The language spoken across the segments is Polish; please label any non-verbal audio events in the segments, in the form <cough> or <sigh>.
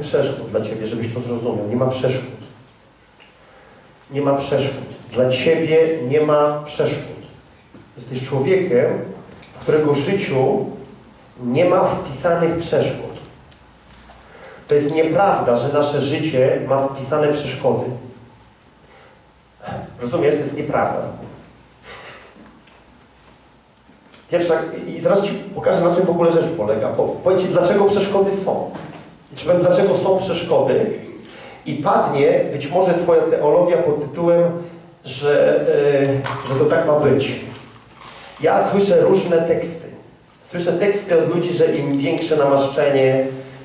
przeszkód dla Ciebie, żebyś to zrozumiał. Nie ma przeszkód. Nie ma przeszkód. Dla Ciebie nie ma przeszkód. Jesteś człowiekiem, w którego życiu nie ma wpisanych przeszkód. To jest nieprawda, że nasze życie ma wpisane przeszkody. Rozumiesz? To jest nieprawda. Pierwsza, i zaraz Ci pokażę, na czym w ogóle rzecz polega. Powiem Ci, dlaczego przeszkody są. Dlaczego są przeszkody. I padnie być może Twoja teologia pod tytułem, że, yy, że to tak ma być. Ja słyszę różne teksty. Słyszę teksty od ludzi, że im większe namaszczenie,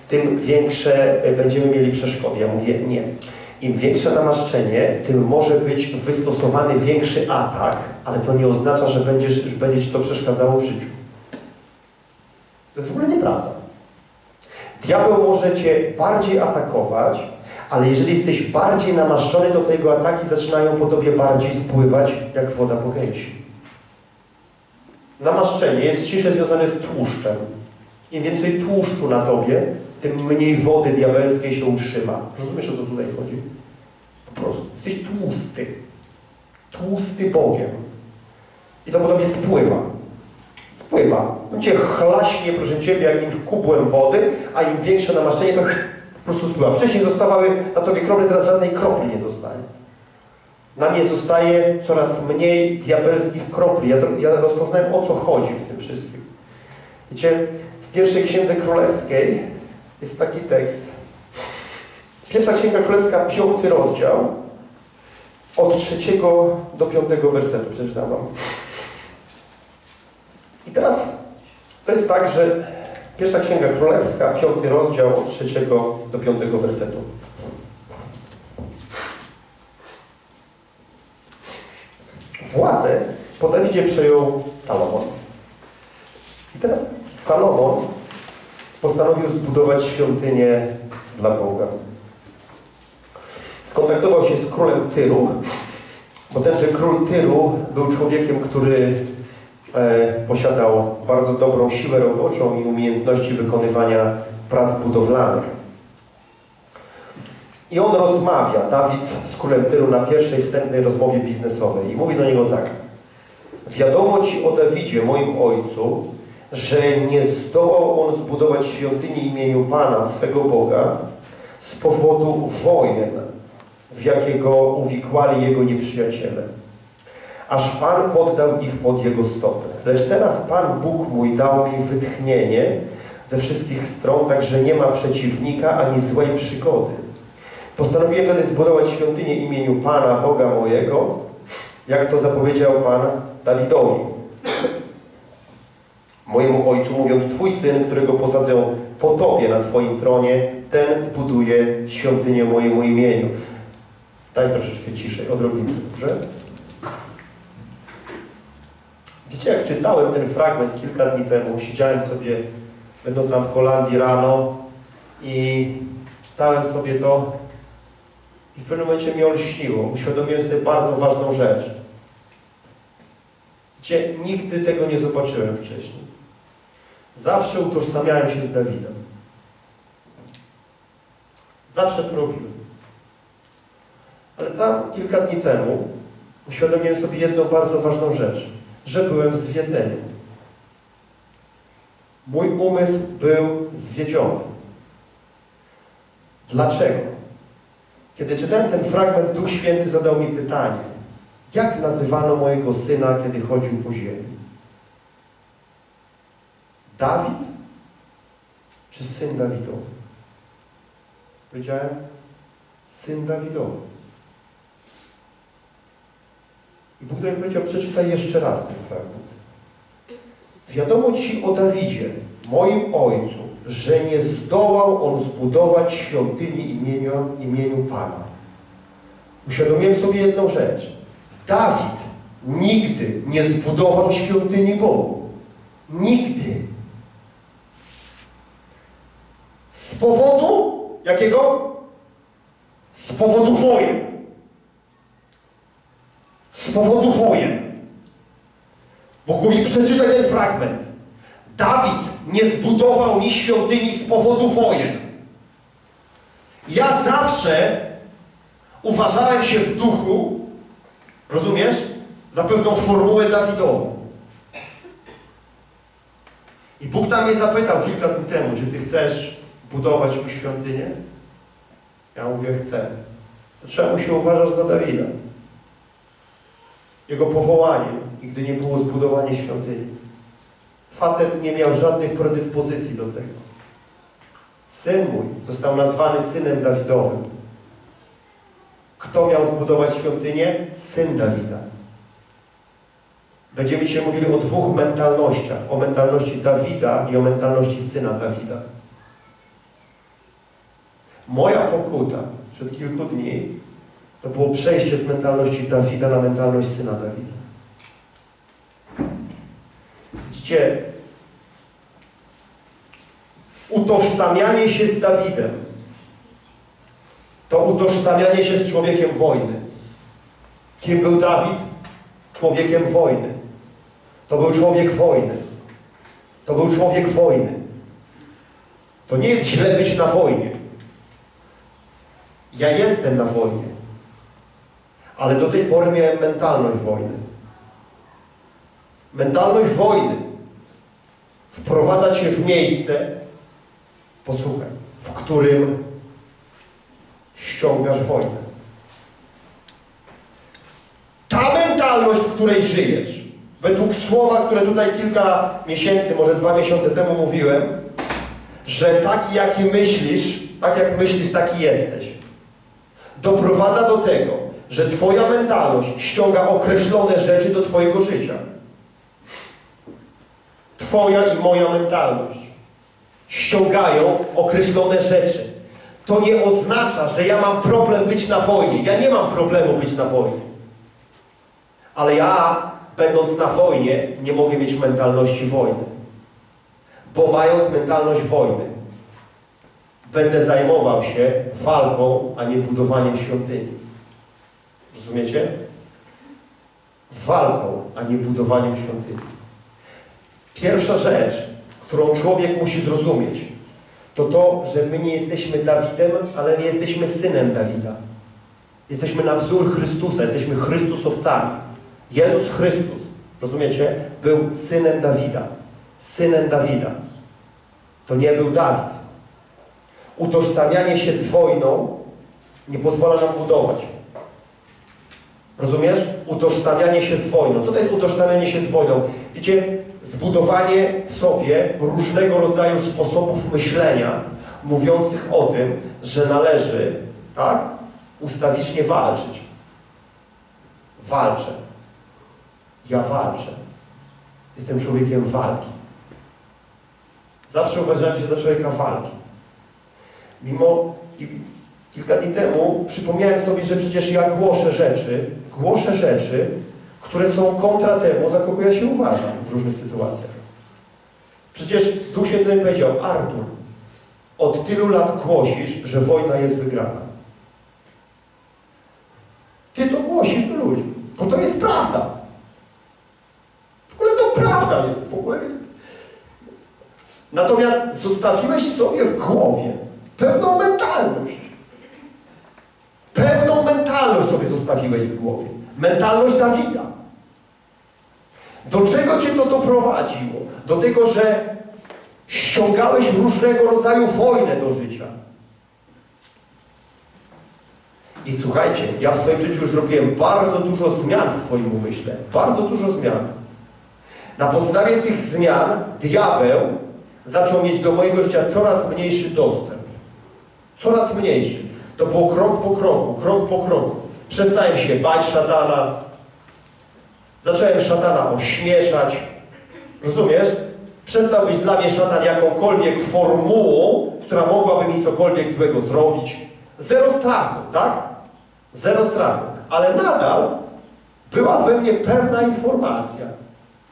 tym większe będziemy mieli przeszkody. Ja mówię nie. Im większe namaszczenie, tym może być wystosowany większy atak, ale to nie oznacza, że, będziesz, że będzie Ci to przeszkadzało w życiu. To jest w ogóle nieprawda. Diabeł może Cię bardziej atakować, ale jeżeli jesteś bardziej namaszczony, to te jego ataki zaczynają po Tobie bardziej spływać, jak woda po gęsi. Namaszczenie jest ściśle związane z tłuszczem. Im więcej tłuszczu na Tobie, tym mniej wody diabelskiej się utrzyma. Rozumiesz, o co tutaj chodzi? Po prostu. Jesteś tłusty. Tłusty Bogiem. I to po Tobie spływa. Spływa. On Cię chlaśnie, proszę Ciebie, jakimś kubłem wody, a im większe namaszczenie, to po prostu spływa. Wcześniej zostawały na Tobie krople, teraz żadnej kropli nie zostaje. Na mnie zostaje coraz mniej diabelskich kropli. Ja, ja rozpoznałem, o co chodzi w tym wszystkim. Wiecie, w pierwszej Księdze Królewskiej jest taki tekst. Pierwsza Księga Królewska, piąty rozdział, od trzeciego do piątego wersetu przeczytam wam. I teraz to jest tak, że pierwsza Księga Królewska, piąty rozdział, od trzeciego do piątego wersetu. Władzę po Dawidzie przejął Salomon. I teraz Salomon postanowił zbudować świątynię dla Boga. Skontaktował się z królem Tyru, bo tenże król Tyru był człowiekiem, który posiadał bardzo dobrą siłę roboczą i umiejętności wykonywania prac budowlanych. I on rozmawia, Dawid z królem Tyru na pierwszej wstępnej rozmowie biznesowej i mówi do niego tak. Wiadomo Ci o Dawidzie, moim ojcu, że nie zdołał on zbudować świątyni imieniu Pana, swego Boga, z powodu wojen, w jakiego uwikłali jego nieprzyjaciele. Aż Pan poddał ich pod jego stopę. Lecz teraz Pan Bóg mój dał mi wytchnienie ze wszystkich stron, tak że nie ma przeciwnika ani złej przygody. Postanowiłem wtedy zbudować świątynię imieniu Pana, Boga mojego, jak to zapowiedział Pan Dawidowi mojemu ojcu, mówiąc, Twój syn, którego posadzę po Tobie na Twoim tronie, ten zbuduje świątynię mojemu imieniu. Daj troszeczkę ciszej, odrobinę, dobrze? Wiecie, jak czytałem ten fragment kilka dni temu, siedziałem sobie, będąc tam w Holandii rano i czytałem sobie to i w pewnym momencie mnie olśniło. Uświadomiłem sobie bardzo ważną rzecz. Wiecie, nigdy tego nie zobaczyłem wcześniej. Zawsze utożsamiałem się z Dawidem. Zawsze to robiłem. Ale tam kilka dni temu uświadomiłem sobie jedną bardzo ważną rzecz, że byłem w zwiedzeniu. Mój umysł był zwiedziony. Dlaczego? Kiedy czytałem ten fragment, Duch Święty zadał mi pytanie. Jak nazywano mojego syna, kiedy chodził po ziemi? Dawid czy syn Dawidowy? Powiedziałem, syn Dawidowy. I Bóg mnie powiedział, przeczytaj jeszcze raz ten fragment. Wiadomo Ci o Dawidzie, moim ojcu, że nie zdołał on zbudować świątyni imieniu, imieniu Pana. Uświadomiłem sobie jedną rzecz. Dawid nigdy nie zbudował świątyni Bogu. Nigdy. Z powodu jakiego? Z powodu wojen. Z powodu wojen. Bóg mówi, przeczytaj ten fragment. Dawid nie zbudował mi świątyni z powodu wojen. Ja zawsze uważałem się w duchu, rozumiesz, za pewną formułę Dawidową. I Bóg tam mnie zapytał kilka dni temu, czy ty chcesz budować mu świątynię? Ja mówię, chcę. To czemu się uważasz za Dawida? Jego powołaniem nigdy nie było zbudowanie świątyni. Facet nie miał żadnych predyspozycji do tego. Syn mój został nazwany synem Dawidowym. Kto miał zbudować świątynię? Syn Dawida. Będziemy dzisiaj mówili o dwóch mentalnościach. O mentalności Dawida i o mentalności syna Dawida. Moja pokuta sprzed kilku dni to było przejście z mentalności Dawida na mentalność syna Dawida. Widzicie, utożsamianie się z Dawidem to utożsamianie się z człowiekiem wojny. Kim był Dawid? Człowiekiem wojny. To był człowiek wojny. To był człowiek wojny. To nie jest źle być na wojnie. Ja jestem na wojnie. Ale do tej pory miałem mentalność wojny. Mentalność wojny wprowadza cię w miejsce, posłuchaj, w którym ściągasz wojnę. Ta mentalność, w której żyjesz, według słowa, które tutaj kilka miesięcy, może dwa miesiące temu mówiłem, że taki jaki myślisz, tak jak myślisz, taki jesteś, doprowadza do tego, że Twoja mentalność ściąga określone rzeczy do Twojego życia. Twoja i moja mentalność ściągają określone rzeczy. To nie oznacza, że ja mam problem być na wojnie. Ja nie mam problemu być na wojnie. Ale ja, będąc na wojnie, nie mogę mieć mentalności wojny. Bo mając mentalność wojny, będę zajmował się walką, a nie budowaniem świątyni. Rozumiecie? Walką, a nie budowaniem świątyni. Pierwsza rzecz, którą człowiek musi zrozumieć, to to, że my nie jesteśmy Dawidem, ale nie jesteśmy synem Dawida. Jesteśmy na wzór Chrystusa, jesteśmy Chrystusowcami. Jezus Chrystus, rozumiecie, był synem Dawida. Synem Dawida. To nie był Dawid. Utożsamianie się z wojną nie pozwala nam budować. Rozumiesz? Utożsamianie się z wojną. Co to jest utożsamianie się z wojną? Wiecie, zbudowanie w sobie różnego rodzaju sposobów myślenia, mówiących o tym, że należy, tak, ustawicznie walczyć. Walczę. Ja walczę. Jestem człowiekiem walki. Zawsze uważałem się za człowieka walki. Mimo kilka dni temu przypomniałem sobie, że przecież ja głoszę rzeczy, głoszę rzeczy, które są kontra temu, za kogo ja się uważam w różnych sytuacjach. Przecież Duch tutaj powiedział, Artur, od tylu lat głosisz, że wojna jest wygrana. Ty to głosisz do ludzi, bo to jest prawda. W ogóle to prawda jest. W ogóle... Natomiast zostawiłeś sobie w głowie pewną mentalność. Mentalność sobie zostawiłeś w głowie. Mentalność Dawida. Do czego Cię to doprowadziło? Do tego, że ściągałeś różnego rodzaju wojnę do życia. I słuchajcie, ja w swoim życiu już zrobiłem bardzo dużo zmian w swoim umyśle. Bardzo dużo zmian. Na podstawie tych zmian diabeł zaczął mieć do mojego życia coraz mniejszy dostęp. Coraz mniejszy. To było krok po kroku, krok po kroku. Przestałem się bać szatana. Zacząłem szatana ośmieszać. Rozumiesz? Przestał być dla mnie szatan jakąkolwiek formułą, która mogłaby mi cokolwiek złego zrobić. Zero strachu, tak? Zero strachu. Ale nadal była we mnie pewna informacja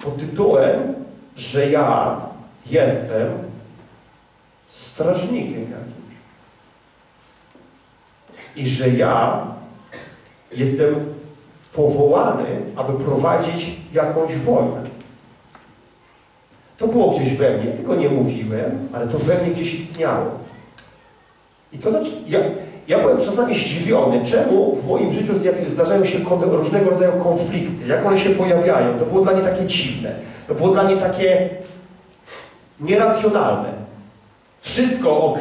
pod tytułem, że ja jestem strażnikiem jakimś. I że ja jestem powołany, aby prowadzić jakąś wojnę. To było gdzieś we mnie, tego nie mówiłem, ale to we mnie gdzieś istniało. I to znaczy, ja, ja byłem czasami zdziwiony, czemu w moim życiu zdarzają się różnego rodzaju konflikty, jak one się pojawiają. To było dla mnie takie dziwne, to było dla mnie takie nieracjonalne. Wszystko ok,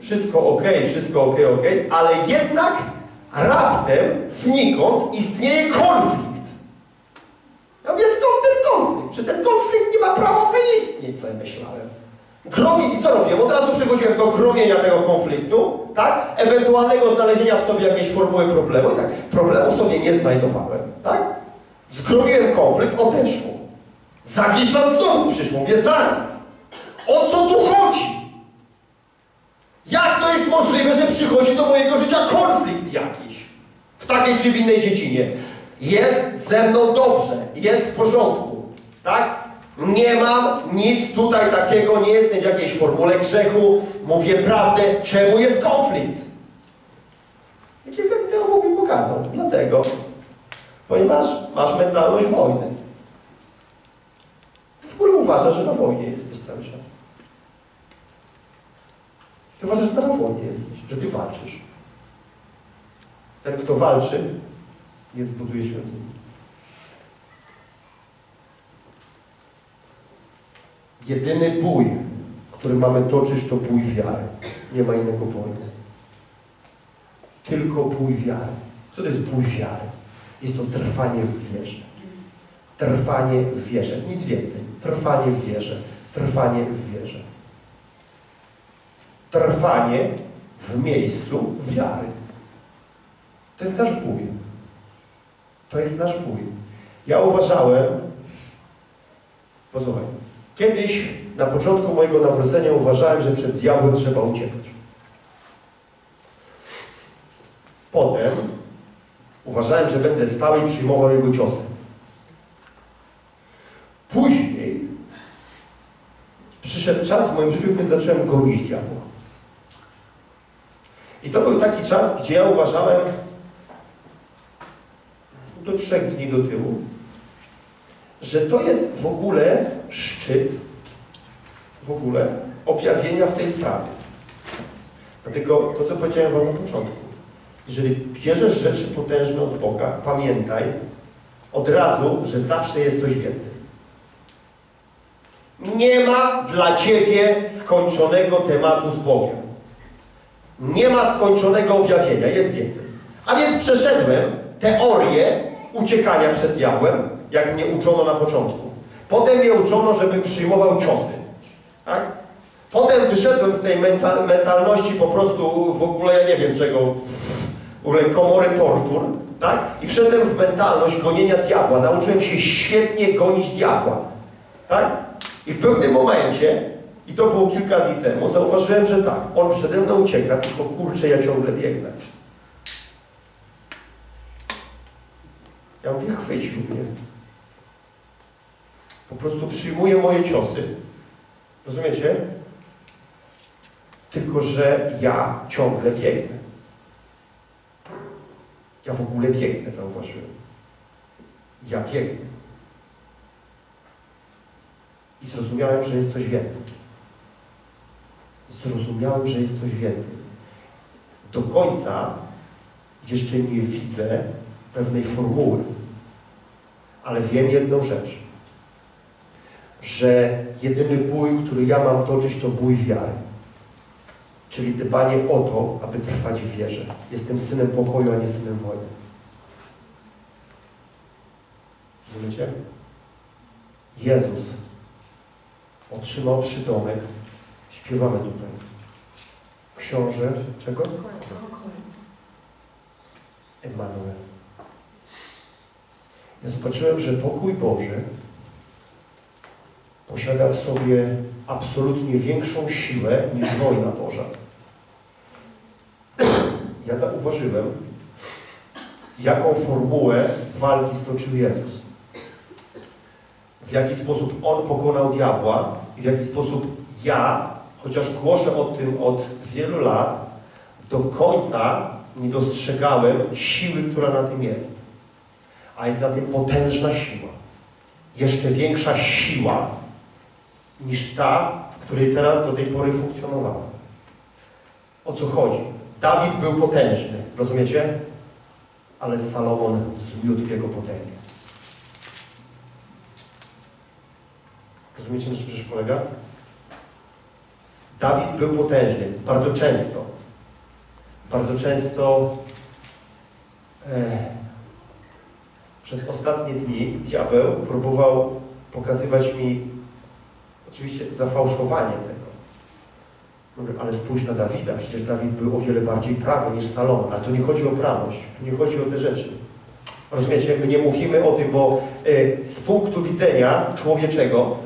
wszystko ok, wszystko ok, ok, ale jednak raptem, znikąd istnieje konflikt. Ja mówię, skąd ten konflikt? Czy ten konflikt nie ma prawa zaistnieć, ja myślałem. Gromi i co robiłem? Od razu przechodziłem do gromienia tego konfliktu, tak? Ewentualnego znalezienia w sobie jakiejś formuły problemu, tak? Problemu sobie nie znajdowałem, tak? Zgromiłem konflikt, odeszło. Za jakiś czas znowu przyszło, mówię, zaraz. O co tu chodzi? Jak to jest możliwe, że przychodzi do mojego życia konflikt jakiś? W takiej czy w innej dziedzinie. Jest ze mną dobrze, jest w porządku, tak? Nie mam nic tutaj takiego, nie jestem w jakiejś formule grzechu, mówię prawdę, czemu jest konflikt? I kilka dni temu Bóg pokazał. Dlatego, ponieważ masz mentalność wojny. Ty w ogóle uważasz, że na wojnie jesteś cały czas. Ty uważasz, że na wojnie jesteś, że ty walczysz. Ten, kto walczy, nie zbuduje świątyni. Jedyny bój, który mamy toczyć, to bój wiary. Nie ma innego boju. Tylko bój wiary. Co to jest bój wiary? Jest to trwanie w wierze. Trwanie w wierze. Nic więcej. Trwanie w wierze. Trwanie w wierze. Trwanie w miejscu wiary. To jest nasz bój. To jest nasz bój. Ja uważałem, posłuchaj, kiedyś na początku mojego nawrócenia uważałem, że przed diabłem trzeba uciekać. Potem uważałem, że będę stał i przyjmował jego ciosy. Później przyszedł czas w moim życiu, kiedy zacząłem gonić diabła. I to był taki czas, gdzie ja uważałem, do trzech dni do tyłu, że to jest w ogóle szczyt w ogóle objawienia w tej sprawie. Dlatego to, co powiedziałem Wam na początku. Jeżeli bierzesz rzeczy potężne od Boga, pamiętaj od razu, że zawsze jest coś więcej. Nie ma dla Ciebie skończonego tematu z Bogiem. Nie ma skończonego objawienia, jest więcej. A więc przeszedłem teorię uciekania przed diabłem, jak mnie uczono na początku. Potem mnie uczono, żebym przyjmował ciosy. Tak? Potem wyszedłem z tej mental, mentalności po prostu w ogóle, ja nie wiem czego, w ogóle komory tortur, tak? I wszedłem w mentalność gonienia diabła. Nauczyłem się świetnie gonić diabła, tak? I w pewnym momencie, i to było kilka dni temu, zauważyłem, że tak, on przede mną ucieka, tylko kurczę, ja ciągle biegnę. Ja mówię, chwycił mnie. Po prostu przyjmuje moje ciosy. Rozumiecie? Tylko, że ja ciągle biegnę. Ja w ogóle biegnę, zauważyłem. Ja biegnę. I zrozumiałem, że jest coś więcej. Zrozumiałem, że jest coś więcej. Do końca jeszcze nie widzę pewnej formuły. Ale wiem jedną rzecz, że jedyny bój, który ja mam toczyć, to bój wiary. Czyli dbanie o to, aby trwać w wierze. Jestem synem pokoju, a nie synem wojny. Rozumiecie? Jezus otrzymał przydomek, śpiewamy tutaj, książę, czego? Emanuel. Ja zobaczyłem, że pokój Boży posiada w sobie absolutnie większą siłę niż wojna Boża. Ja zauważyłem, jaką formułę walki stoczył Jezus. W jaki sposób On pokonał diabła i w jaki sposób ja, chociaż głoszę o tym od wielu lat, do końca nie dostrzegałem siły, która na tym jest. A jest na tym potężna siła. Jeszcze większa siła niż ta, w której teraz do tej pory funkcjonowałem. O co chodzi? Dawid był potężny, rozumiecie? Ale Salomon zmiótł jego potęgę. Rozumiecie, na czym polega? Dawid był potężny, bardzo często. Bardzo często e, przez ostatnie dni diabeł próbował pokazywać mi oczywiście zafałszowanie tego. Mówię, ale spójrz na Dawida, przecież Dawid był o wiele bardziej prawy niż Salomon, ale to nie chodzi o prawość, nie chodzi o te rzeczy. Rozumiecie, my nie mówimy o tym, bo y, z punktu widzenia człowieczego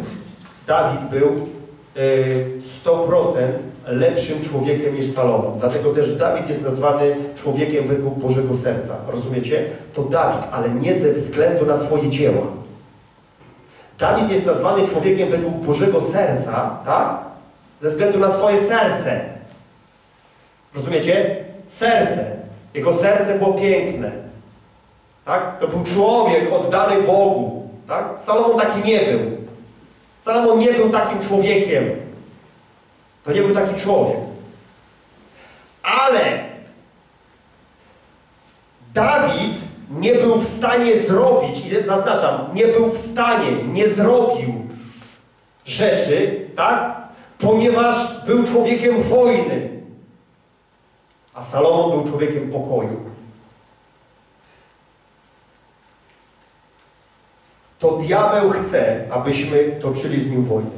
<clears throat> Dawid był 100% lepszym człowiekiem niż Salomon. Dlatego też Dawid jest nazwany człowiekiem według Bożego Serca. Rozumiecie? To Dawid, ale nie ze względu na swoje dzieła. Dawid jest nazwany człowiekiem według Bożego Serca, tak? Ze względu na swoje serce. Rozumiecie? Serce. Jego serce było piękne. Tak? To był człowiek oddany Bogu. Tak? Salomon taki nie był. Salomon nie był takim człowiekiem. To nie był taki człowiek. Ale Dawid nie był w stanie zrobić, i zaznaczam, nie był w stanie, nie zrobił rzeczy, tak? Ponieważ był człowiekiem wojny. A Salomon był człowiekiem pokoju. To diabeł chce, abyśmy toczyli z nim wojnę.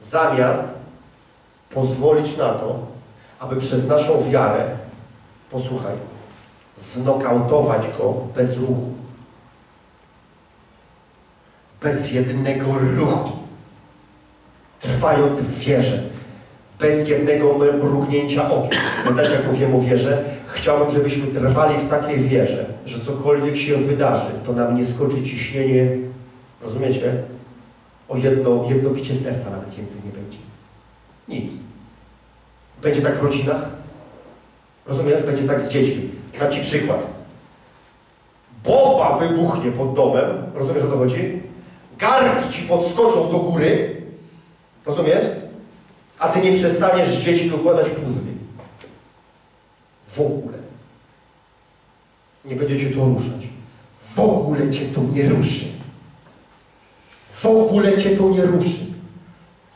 Zamiast pozwolić na to, aby przez naszą wiarę, posłuchaj, znokautować go bez ruchu. Bez jednego ruchu. Trwając w wierze. Bez jednego mrugnięcia okiem. Bo też jak mówię o wierze, chciałbym, żebyśmy trwali w takiej wierze, że cokolwiek się wydarzy, to nam nie skoczy ciśnienie, rozumiecie? O jedno, jedno bicie serca nawet więcej nie będzie. Nic. Będzie tak w rodzinach? Rozumiesz? Będzie tak z dziećmi. Dam Ci przykład. Bomba wybuchnie pod domem, rozumiesz o co chodzi? Garki Ci podskoczą do góry, rozumiesz? A Ty nie przestaniesz z dziećmi układać puzli. W ogóle. Nie będzie Cię to ruszać. W ogóle Cię to nie ruszy. W ogóle Cię to nie ruszy.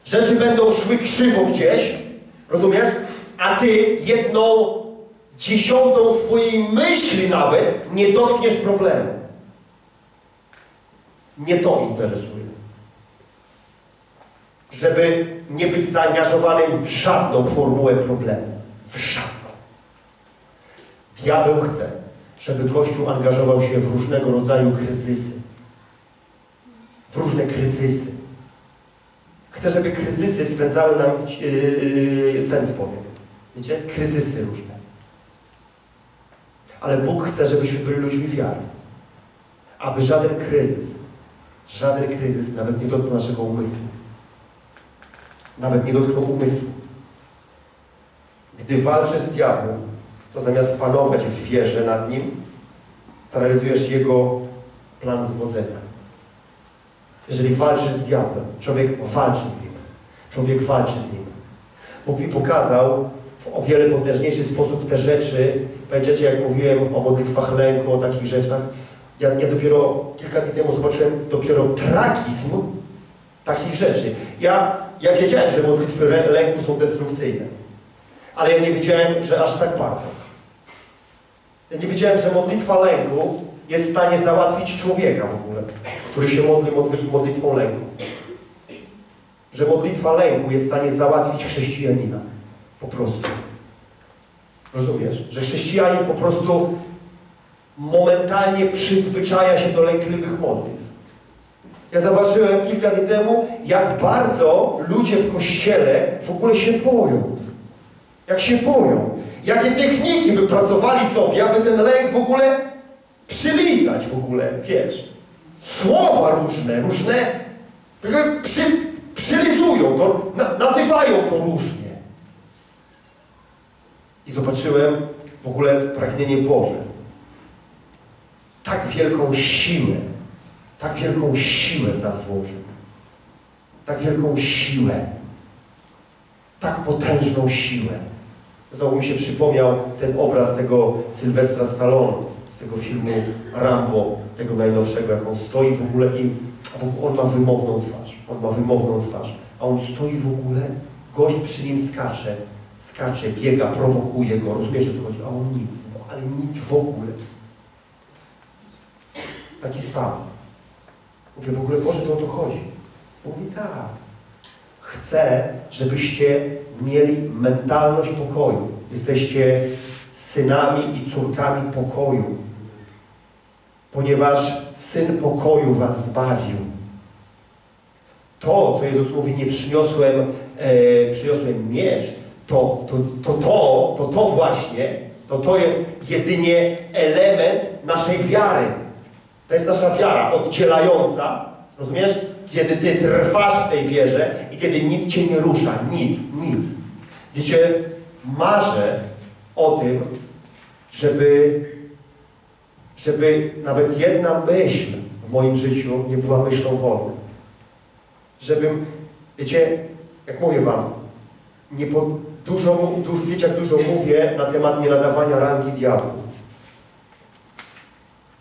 Rzeczy będą szły krzywo gdzieś, rozumiesz? A Ty jedną dziesiątą swojej myśli nawet nie dotkniesz problemu. Nie to interesuje. Żeby nie być zaangażowanym w żadną formułę problemu. W żadną. Diabeł chce, żeby Kościół angażował się w różnego rodzaju kryzysy. W różne kryzysy. Chce, żeby kryzysy spędzały nam yy, sens powiem. Wiecie? Kryzysy różne. Ale Bóg chce, żebyśmy byli ludźmi wiary. Aby żaden kryzys, żaden kryzys nawet nie dotknął naszego umysłu. Nawet nie dotknął umysłu. Gdy walczysz z diabłem, to zamiast panować w wierze nad nim, to realizujesz jego plan zwodzenia. Jeżeli walczysz z diabłem, człowiek walczy z nim. Człowiek walczy z nim. Bóg mi pokazał w o wiele potężniejszy sposób te rzeczy. Pamiętacie, jak mówiłem o modlitwach lęku, o takich rzeczach? Ja, ja dopiero kilka dni temu zobaczyłem dopiero tragizm takich rzeczy. Ja, ja wiedziałem, że modlitwy lęku są destrukcyjne. Ale ja nie wiedziałem, że aż tak bardzo. Ja nie wiedziałem, że modlitwa lęku jest w stanie załatwić człowieka w ogóle, który się modli modlitwą lęku. Że modlitwa lęku jest w stanie załatwić chrześcijanina. Po prostu. Rozumiesz? Że chrześcijanin po prostu momentalnie przyzwyczaja się do lękliwych modlitw. Ja zauważyłem kilka dni temu, jak bardzo ludzie w kościele w ogóle się boją. Jak się boją. Jakie techniki wypracowali sobie, aby ten lęk w ogóle przylizać w ogóle, wiesz. Słowa różne, różne przy, przylizują to, na, nazywają to różnie. I zobaczyłem w ogóle pragnienie Boże. Tak wielką siłę, tak wielką siłę w nas włożył. Tak wielką siłę. tak potężną siłę. Znowu mi się przypomniał ten obraz tego Sylwestra Stallone z tego filmu Rambo, tego najnowszego, jak on stoi w ogóle i on ma wymowną twarz. On ma wymowną twarz. A on stoi w ogóle, gość przy nim skacze, skacze, biega, prowokuje go, rozumiesz o co chodzi? A on nic, no, ale nic w ogóle. Taki stan. Mówię, w ogóle Boże, to o to chodzi. Mówi tak. Chcę, żebyście mieli mentalność pokoju. Jesteście synami i córkami pokoju. Ponieważ Syn pokoju was zbawił. To, co Jezus mówi, nie przyniosłem, e, przyniosłem miecz, to to, to, to, to, to właśnie, to to jest jedynie element naszej wiary. To jest nasza wiara oddzielająca, rozumiesz? Kiedy Ty trwasz w tej wierze i kiedy nikt Cię nie rusza, nic, nic. Wiecie, marzę o tym, żeby, żeby nawet jedna myśl w moim życiu nie była myślą wolną. Żebym, wiecie, jak mówię Wam, nie po, dużo, dużo, wiecie jak dużo mówię na temat nienadawania rangi diabłu.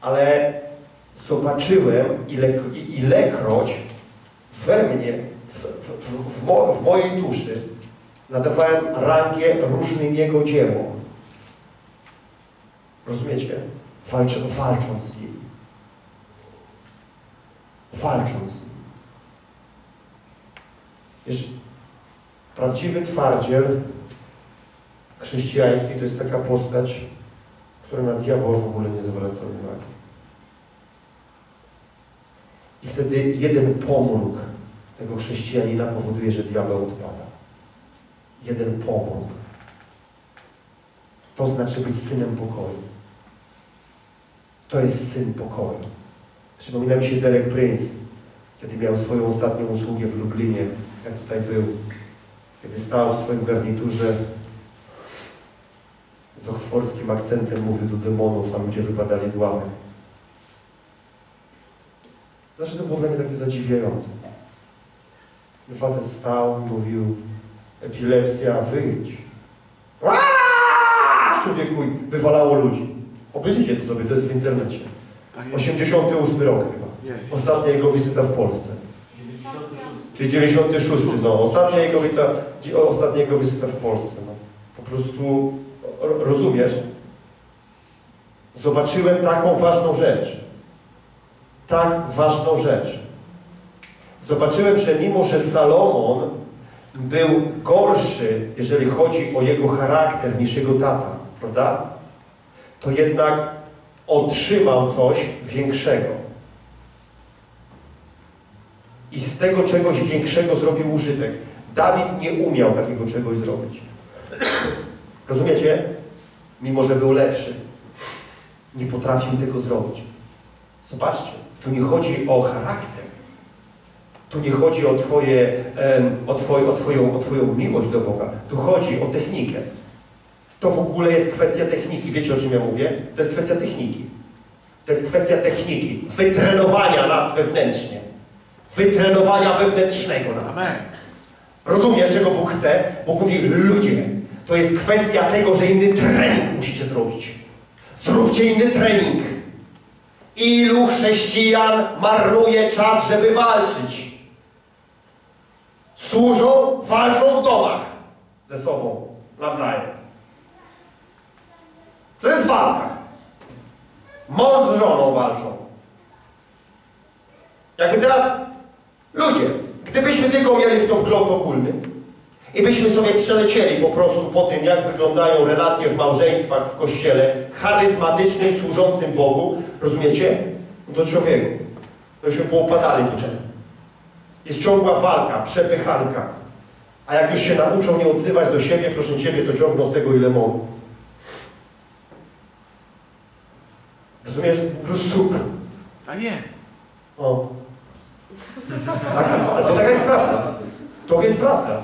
Ale zobaczyłem, ile, ilekroć we mnie, w, w, w, mo, w mojej duszy nadawałem rangę różnym Jego dziełom. Rozumiecie? Walcz, walcząc z Nim. Walcząc z Nim. Wiesz, prawdziwy twardziel chrześcijański to jest taka postać, która na diabła w ogóle nie zwraca uwagi. I wtedy jeden pomruk tego chrześcijanina powoduje, że diabeł odpada. Jeden pomruk. To znaczy być synem pokoju. To jest syn pokoju. Przypomina mi się Derek Prince, kiedy miał swoją ostatnią usługę w Lublinie, jak tutaj był. Kiedy stał w swoim garniturze z oksfordzkim akcentem mówił do demonów, a ludzie wypadali z ławek. Zawsze to było dla mnie takie zadziwiające. Facet stał i mówił, epilepsja, wyjdź. Aaaa! Człowieku wywalało ludzi. Obejrzyjcie to sobie, to jest w internecie. 88 rok chyba. Ostatnia jego wizyta w Polsce. Czyli 96, no. Ostatnia jego wizyta, ostatnia jego wizyta w Polsce. No. Po prostu, rozumiesz? Zobaczyłem taką ważną rzecz tak ważną rzecz. Zobaczyłem, że mimo, że Salomon był gorszy, jeżeli chodzi o jego charakter niż jego tata, prawda? To jednak otrzymał coś większego. I z tego czegoś większego zrobił użytek. Dawid nie umiał takiego czegoś zrobić. Rozumiecie? Mimo, że był lepszy, nie potrafił tego zrobić. Zobaczcie. Tu nie chodzi o charakter. Tu nie chodzi o, twoje, o, twoje, o, twoją, o Twoją miłość do Boga. Tu chodzi o technikę. To w ogóle jest kwestia techniki. Wiecie, o czym ja mówię? To jest kwestia techniki. To jest kwestia techniki. Wytrenowania nas wewnętrznie. Wytrenowania wewnętrznego nas. Amen. Rozumiesz, czego Bóg chce? Bóg mówi, ludzie, to jest kwestia tego, że inny trening musicie zrobić. Zróbcie inny trening. Ilu chrześcijan marnuje czas, żeby walczyć? Służą, walczą w domach ze sobą nawzajem. To jest walka. Mąż z żoną walczą. Jakby teraz, ludzie, gdybyśmy tylko mieli w to wgląd ogólny i byśmy sobie przelecieli po prostu po tym, jak wyglądają relacje w małżeństwach, w kościele, charyzmatycznym, służącym Bogu, Rozumiecie? No to człowieku. To się poupadali tutaj. Jest ciągła walka, przepychanka. A jak już się nauczą nie odzywać do siebie, proszę Ciebie, to ciągną z tego ile mogą. Rozumiesz? Po prostu... Tak jest. O. Tak, ale to taka jest prawda. To jest prawda.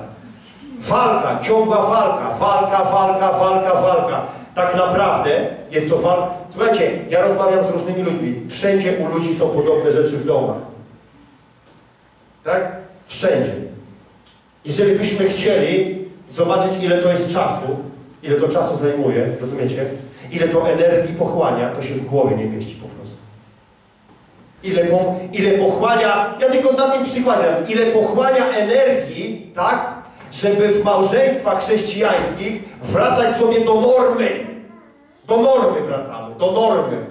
Walka, ciągła walka, walka, walka, walka, walka tak naprawdę jest to fakt. Słuchajcie, ja rozmawiam z różnymi ludźmi. Wszędzie u ludzi są podobne rzeczy w domach. Tak? Wszędzie. Jeżeli byśmy chcieli zobaczyć ile to jest czasu, ile to czasu zajmuje, rozumiecie? Ile to energii pochłania, to się w głowie nie mieści po prostu. Ile, po, ile pochłania, ja tylko na tym przykładzie, ile pochłania energii, tak? Żeby w małżeństwach chrześcijańskich wracać sobie do normy. Do normy wracamy, do normy.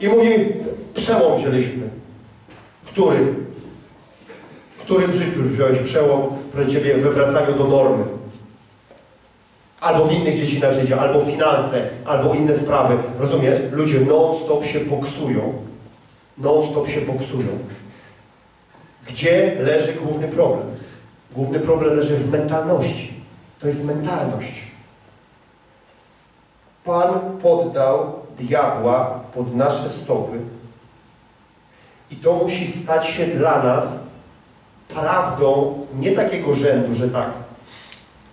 I mówi, przełom wzięliśmy. Który? Który w życiu wziąłeś przełom, proszę Ciebie, we wracaniu do normy? Albo w innych dziedzinach życia, albo finanse, albo inne sprawy. Rozumiesz? Ludzie non-stop się boksują. Non-stop się boksują. Gdzie leży główny problem? Główny problem leży w mentalności. To jest mentalność. Pan poddał diabła pod nasze stopy i to musi stać się dla nas prawdą nie takiego rzędu, że tak,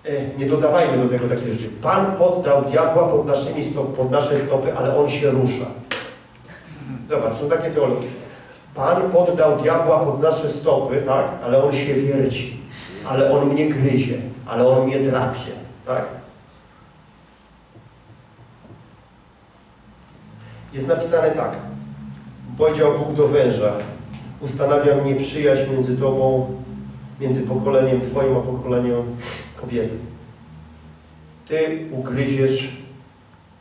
e, nie dodawajmy do tego takie rzeczy. Pan poddał diabła pod, naszymi stop, pod nasze stopy, ale on się rusza. Zobacz, są takie teologie. Pan poddał diabła pod nasze stopy, tak, ale on się wierci, ale on mnie gryzie, ale on mnie drapie, tak. Jest napisane tak. Powiedział Bóg do węża, ustanawiam nieprzyjaźń między Tobą, między pokoleniem Twoim a pokoleniem kobiety. Ty ugryziesz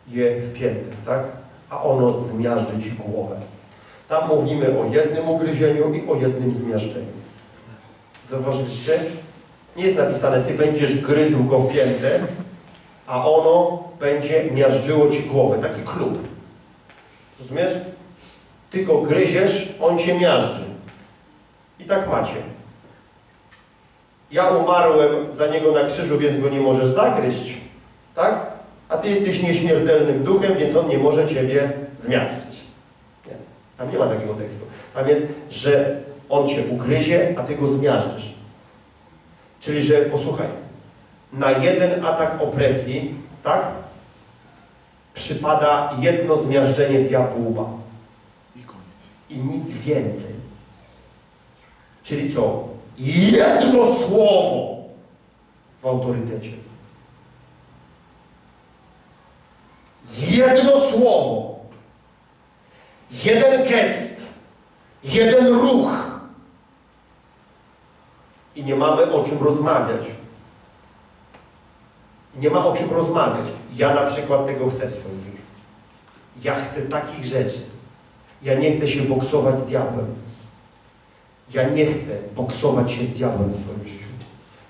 je w piętę, tak? A ono zmiażdży Ci głowę. Tam mówimy o jednym ugryzieniu i o jednym zmiażdżeniu. Zauważyliście? Nie jest napisane, Ty będziesz gryzł go w piętę, a ono będzie miażdżyło Ci głowę. Taki klub. Rozumiesz? Ty go gryziesz, on cię miażdży. I tak macie. Ja umarłem za niego na krzyżu, więc go nie możesz zagryźć. Tak? A ty jesteś nieśmiertelnym duchem, więc on nie może ciebie zmiażdżyć. Nie. Tam nie ma takiego tekstu. Tam jest, że on cię ugryzie, a ty go zmiażdżysz. Czyli, że posłuchaj, na jeden atak opresji, tak? Przypada jedno zmiażdżenie diabła. I nic więcej. Czyli co? Jedno słowo w autorytecie. Jedno słowo. Jeden gest. Jeden ruch. I nie mamy o czym rozmawiać. Nie ma o czym rozmawiać. Ja na przykład tego chcę w swoim życiu. Ja chcę takich rzeczy. Ja nie chcę się boksować z diabłem. Ja nie chcę boksować się z diabłem w swoim życiu.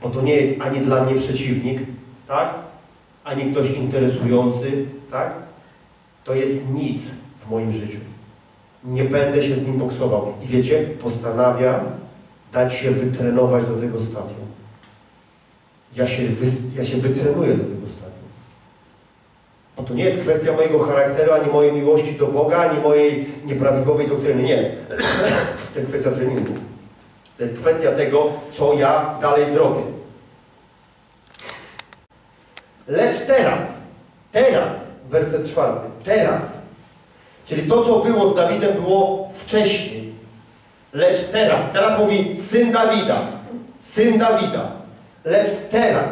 Bo to nie jest ani dla mnie przeciwnik, tak? Ani ktoś interesujący, tak? To jest nic w moim życiu. Nie będę się z nim boksował. I wiecie, postanawiam dać się wytrenować do tego stadium. Ja się, ja się wytrenuję do tego stadium. Bo to nie jest kwestia mojego charakteru, ani mojej miłości do Boga, ani mojej nieprawidłowej doktryny. Nie. <clears throat> To jest kwestia treningu. To jest kwestia tego, co ja dalej zrobię. Lecz teraz, teraz, werset czwarty, teraz, czyli to, co było z Dawidem, było wcześniej. Lecz teraz, teraz mówi syn Dawida, syn Dawida. Lecz teraz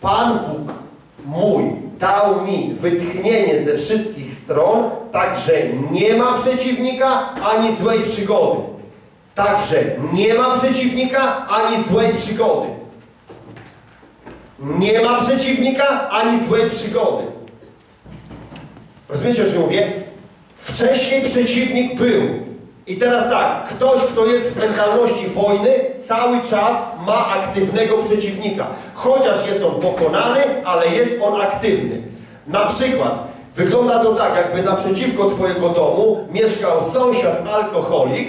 Pan Bóg mój dał mi wytchnienie ze wszystkich stron, także nie ma przeciwnika ani złej przygody. Także nie ma przeciwnika ani złej przygody. Nie ma przeciwnika ani złej przygody. Rozumiecie, o czym mówię? Wcześniej przeciwnik był. I teraz tak, ktoś, kto jest w mentalności wojny, cały czas ma aktywnego przeciwnika. Chociaż jest on pokonany, ale jest on aktywny. Na przykład, wygląda to tak, jakby naprzeciwko Twojego domu mieszkał sąsiad alkoholik,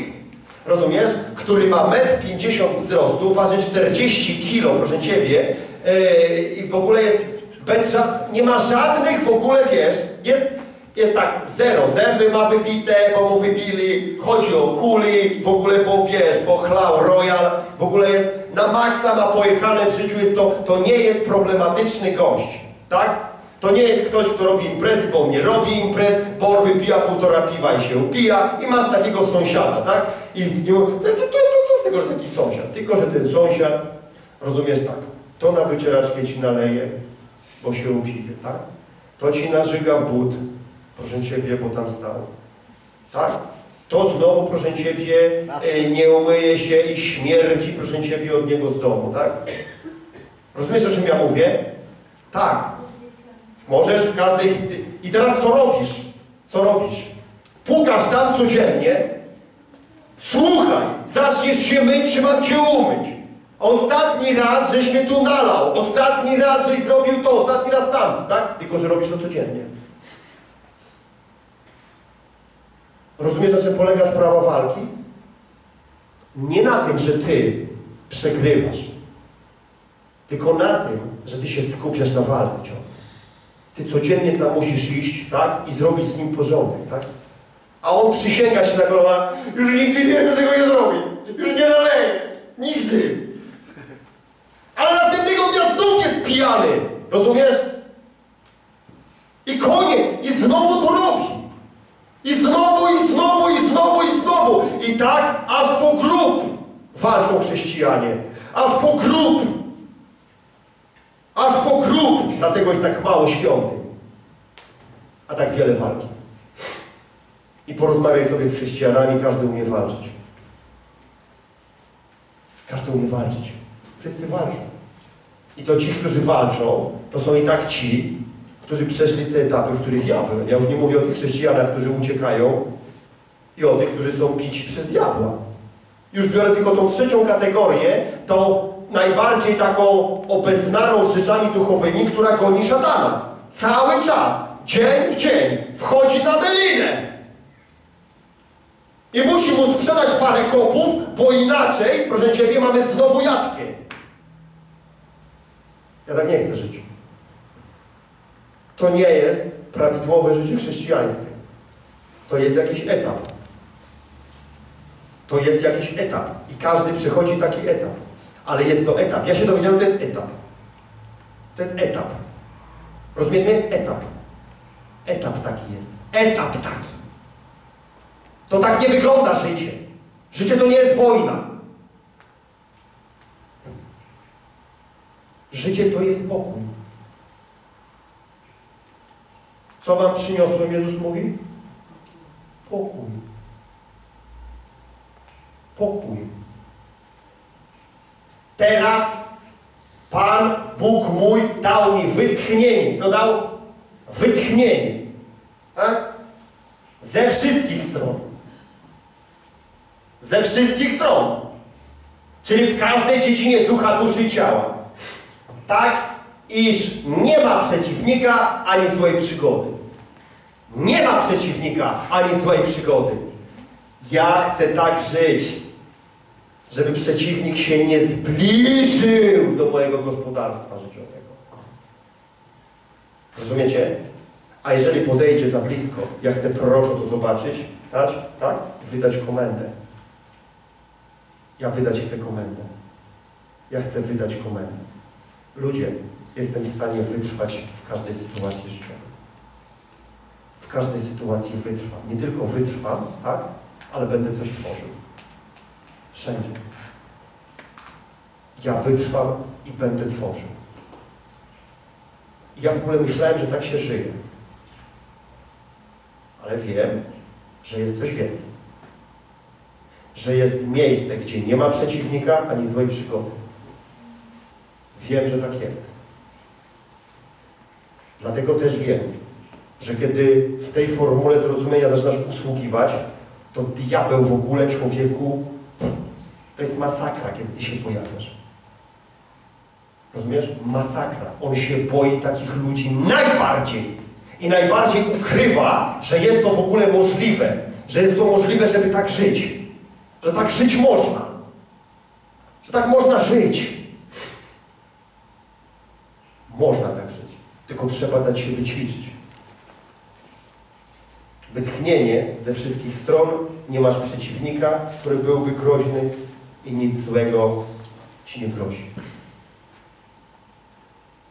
rozumiesz, który ma 1,50 m wzrostu, waży 40 kg, proszę Ciebie, yy, i w ogóle jest bez nie ma żadnych w ogóle, wiesz, jest, jest tak, zero, zęby ma wybite, bo mu wybili, chodzi o kuli, w ogóle po, wiesz, pochlał royal, w ogóle jest, na maksa ma pojechane w życiu, jest to, to nie jest problematyczny gość, tak? To nie jest ktoś, kto robi imprezy, bo on nie robi imprez, bo on wypija półtora piwa i się upija i masz takiego sąsiada, tak? I, i to, to, to, co z tego, że taki sąsiad? Tylko, że ten sąsiad Rozumiesz tak? To na wycieraczkę ci naleje, bo się upije, tak? To ci nażyga w but, proszę Ciebie, bo tam stał. Tak? To znowu, proszę Ciebie, e, nie umyje się i śmierdzi, proszę Ciebie, od niego z domu, tak? Rozumiesz, o czym ja mówię? Tak. Możesz w każdej... I teraz co robisz? Co robisz? Pukasz tam codziennie, słuchaj, zaczniesz się myć, czy mam Cię umyć? Ostatni raz, żeś mnie tu nalał, ostatni raz, żeś zrobił to, ostatni raz tam, tak? Tylko, że robisz to codziennie. Rozumiesz, na czym polega sprawa walki? Nie na tym, że Ty przegrywasz, tylko na tym, że Ty się skupiasz na walce ciągle. Ty codziennie tam musisz iść, tak? I zrobić z nim porządek, tak? A on przysięga się na kolana, już nigdy więcej tego nie zrobi, już nie naleje, nigdy. Ale następnego dnia znów jest pijany, rozumiesz? I koniec, i znowu to robi. I znowu, i znowu, i znowu, i znowu. I tak aż po grób walczą chrześcijanie. Aż po grób. Aż po grób. Dlatego jest tak mało świątyń. A tak wiele walki. I porozmawiaj sobie z chrześcijanami, każdy umie walczyć. Każdy umie walczyć. Wszyscy walczą. I to ci, którzy walczą, to są i tak ci, którzy przeszli te etapy, w których ja byłem. Ja już nie mówię o tych chrześcijanach, którzy uciekają i o tych, którzy są bici przez diabła. Już biorę tylko tą trzecią kategorię, tą najbardziej taką obeznaną z rzeczami duchowymi, która goni szatana. Cały czas, dzień w dzień, wchodzi na melinę. I musi mu sprzedać parę kopów, bo inaczej, proszę Ciebie, mamy znowu jatkę. Ja tak nie chcę żyć. To nie jest prawidłowe życie chrześcijańskie. To jest jakiś etap. To jest jakiś etap. I każdy przechodzi taki etap. Ale jest to etap. Ja się dowiedziałem, to jest etap. To jest etap. Rozumiesz mnie? Etap. Etap taki jest. Etap taki. To tak nie wygląda życie. Życie to nie jest wojna. Życie to jest pokój. Co wam przyniosłem, Jezus mówi? Pokój. Pokój. Teraz Pan Bóg mój dał mi wytchnienie. Co dał? Wytchnienie. Tak? Ze wszystkich stron. Ze wszystkich stron. Czyli w każdej dziedzinie ducha, duszy i ciała. Tak, iż nie ma przeciwnika ani złej przygody. Nie ma przeciwnika ani złej przygody. Ja chcę tak żyć, żeby przeciwnik się nie zbliżył do mojego gospodarstwa życiowego. Rozumiecie? A jeżeli podejdzie za blisko, ja chcę proroczo to zobaczyć, tak? tak? Wydać komendę. Ja wydać chcę komendę. Ja chcę wydać komendę. Ludzie, jestem w stanie wytrwać w każdej sytuacji życiowej. W każdej sytuacji wytrwam. Nie tylko wytrwam, tak? Ale będę coś tworzył. Wszędzie. Ja wytrwam i będę tworzył. Ja w ogóle myślałem, że tak się żyje. Ale wiem, że jest coś więcej. Że jest miejsce, gdzie nie ma przeciwnika ani złej przygody. Wiem, że tak jest. Dlatego też wiem, że kiedy w tej formule zrozumienia zaczynasz usługiwać, to diabeł w ogóle człowieku to jest masakra, kiedy ty się pojawiasz. Rozumiesz? Masakra. On się boi takich ludzi najbardziej. I najbardziej ukrywa, że jest to w ogóle możliwe. Że jest to możliwe, żeby tak żyć. Że tak żyć można. Że tak można żyć. Można tak. Tylko trzeba dać się wyćwiczyć. Wytchnienie ze wszystkich stron, nie masz przeciwnika, który byłby groźny i nic złego ci nie grozi.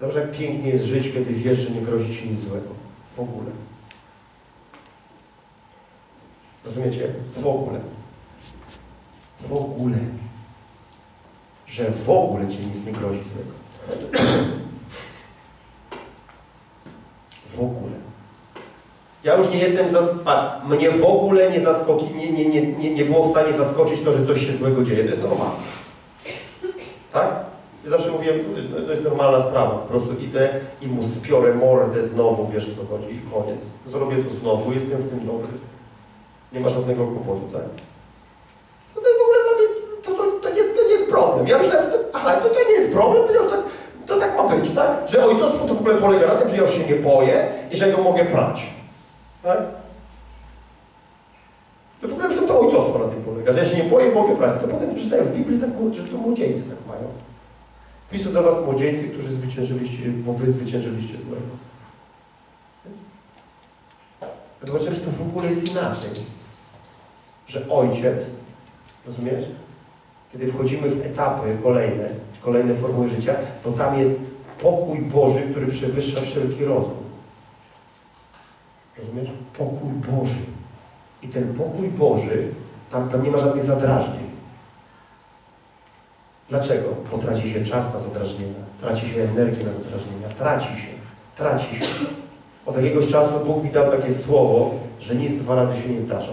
Dobrze, jak pięknie jest żyć, kiedy wiesz, że nie grozi ci nic złego. W ogóle. Rozumiecie? W ogóle. W ogóle. że w ogóle Cię nic nie grozi złego. W ogóle. Ja już nie jestem, patrz, mnie w ogóle nie zaskoki, nie, nie, nie, nie, nie było w stanie zaskoczyć to, że coś się złego dzieje. To jest normalne. Tak? Ja zawsze mówiłem, to- jest normalna sprawa. Po prostu idę i mu spiorę mordę znowu, wiesz co chodzi i koniec. Zrobię to znowu, jestem w tym dobry. Nie ma żadnego kłopotu, tak? No to jest w ogóle dla mnie, to, to, to, nie, to nie jest problem. Ja myślałem, że to, aha, to, to nie jest problem, już tak, to tak ma być, tak? Że ojcostwo to w ogóle polega na tym, że ja już się nie boję i że go mogę prać. Tak? To w ogóle myślę, to ojcostwo na tym polega, że ja się nie boję, mogę prać. To potem przeczytałem w Biblii, tak, że to młodzieńcy tak mają. Piszę do was młodzieńcy, którzy zwyciężyliście, bo wy zwyciężyliście złego. Zobaczyłem, że to w ogóle jest inaczej. Że ojciec, rozumiesz? Kiedy wchodzimy w etapy kolejne, kolejne formuły życia, to tam jest pokój Boży, który przewyższa wszelki rozum. Rozumiesz? Pokój Boży. I ten pokój Boży, tam, tam nie ma żadnych zadrażnień. Dlaczego? Bo traci się czas na zadrażnienia, traci się energię na zadrażnienia, traci się, traci się. Od jakiegoś czasu Bóg mi dał takie słowo, że nic dwa razy się nie zdarza.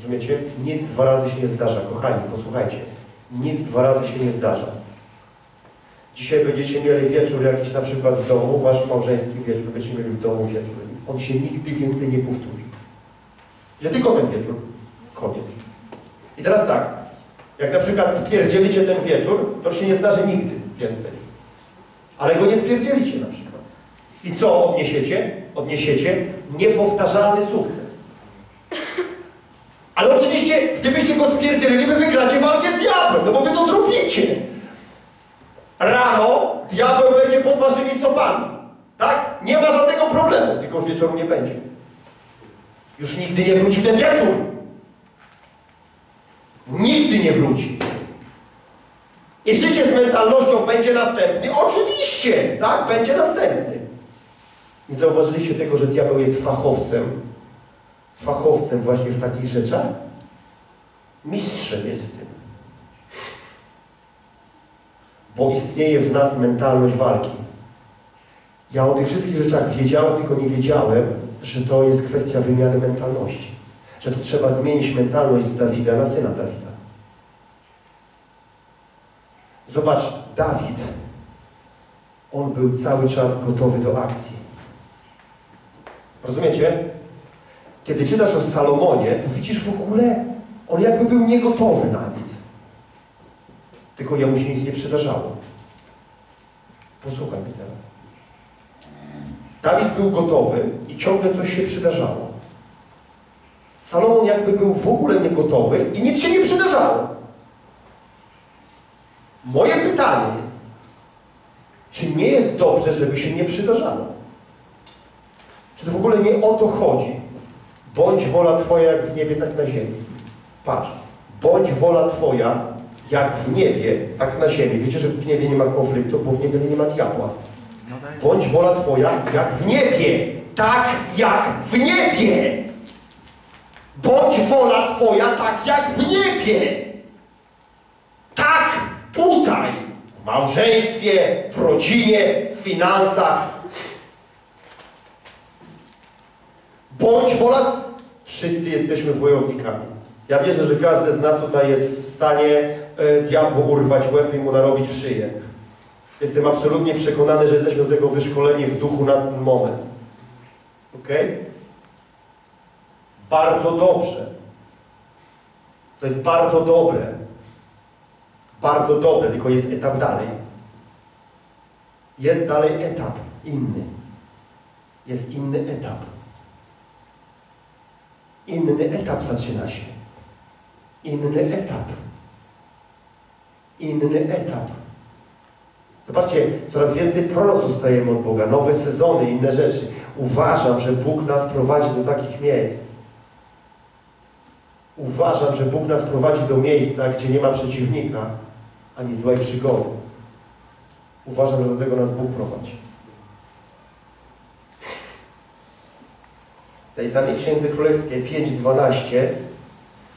Rozumiecie? Nic dwa razy się nie zdarza. Kochani, posłuchajcie. Nic dwa razy się nie zdarza. Dzisiaj będziecie mieli wieczór jakiś na przykład w domu, wasz małżeński wieczór, będziecie mieli w domu wieczór. On się nigdy więcej nie powtórzy. Nie tylko ten wieczór. Koniec. I teraz tak. Jak na przykład spierdzielicie ten wieczór, to się nie zdarzy nigdy więcej. Ale go nie spierdzielicie na przykład. I co odniesiecie? Odniesiecie niepowtarzalny sukces. Ale oczywiście, gdybyście go spierdzielili, wy wygracie walkę z diabłem, no bo wy to zrobicie. Rano diabeł będzie pod waszymi stopami. Tak? Nie ma żadnego problemu, tylko już wieczoru nie będzie. Już nigdy nie wróci ten wieczór. Nigdy nie wróci. I życie z mentalnością będzie następny? Oczywiście, tak, będzie następny. Nie zauważyliście tego, że diabeł jest fachowcem? Fachowcem właśnie w takich rzeczach? Mistrzem jest w tym. Bo istnieje w nas mentalność walki. Ja o tych wszystkich rzeczach wiedziałem, tylko nie wiedziałem, że to jest kwestia wymiany mentalności. Że to trzeba zmienić mentalność z Dawida na syna Dawida. Zobacz, Dawid, on był cały czas gotowy do akcji. Rozumiecie? Kiedy czytasz o Salomonie, to widzisz w ogóle, on jakby był niegotowy na nic. Tylko jemu się nic nie przydarzało. Posłuchaj mnie teraz. Dawid był gotowy i ciągle coś się przydarzało. Salomon jakby był w ogóle niegotowy i nic się nie przydarzało. Moje pytanie jest, czy nie jest dobrze, żeby się nie przydarzało? Czy to w ogóle nie o to chodzi? Bądź wola Twoja jak w niebie, tak na ziemi. Patrz, bądź wola Twoja jak w niebie, tak na ziemi. Wiecie, że w niebie nie ma konfliktu, bo w niebie nie ma diabła. Bądź wola Twoja jak w niebie, tak jak w niebie. Bądź wola Twoja tak jak w niebie. Tak tutaj, w małżeństwie, w rodzinie, w finansach. Bądź wola... Wszyscy jesteśmy wojownikami. Ja wierzę, że każdy z nas tutaj jest w stanie e, diabłu urwać łeb i mu narobić w szyję. Jestem absolutnie przekonany, że jesteśmy do tego wyszkoleni w duchu na ten moment. Ok? Bardzo dobrze. To jest bardzo dobre. Bardzo dobre, tylko jest etap dalej. Jest dalej etap inny. Jest inny etap. Inny etap zaczyna się. Inny etap. Inny etap. Zobaczcie, coraz więcej proroc dostajemy od Boga, nowe sezony, inne rzeczy. Uważam, że Bóg nas prowadzi do takich miejsc. Uważam, że Bóg nas prowadzi do miejsca, gdzie nie ma przeciwnika, ani złej przygody. Uważam, że do tego nas Bóg prowadzi. Tej samej Księdze Królewskiej 5.12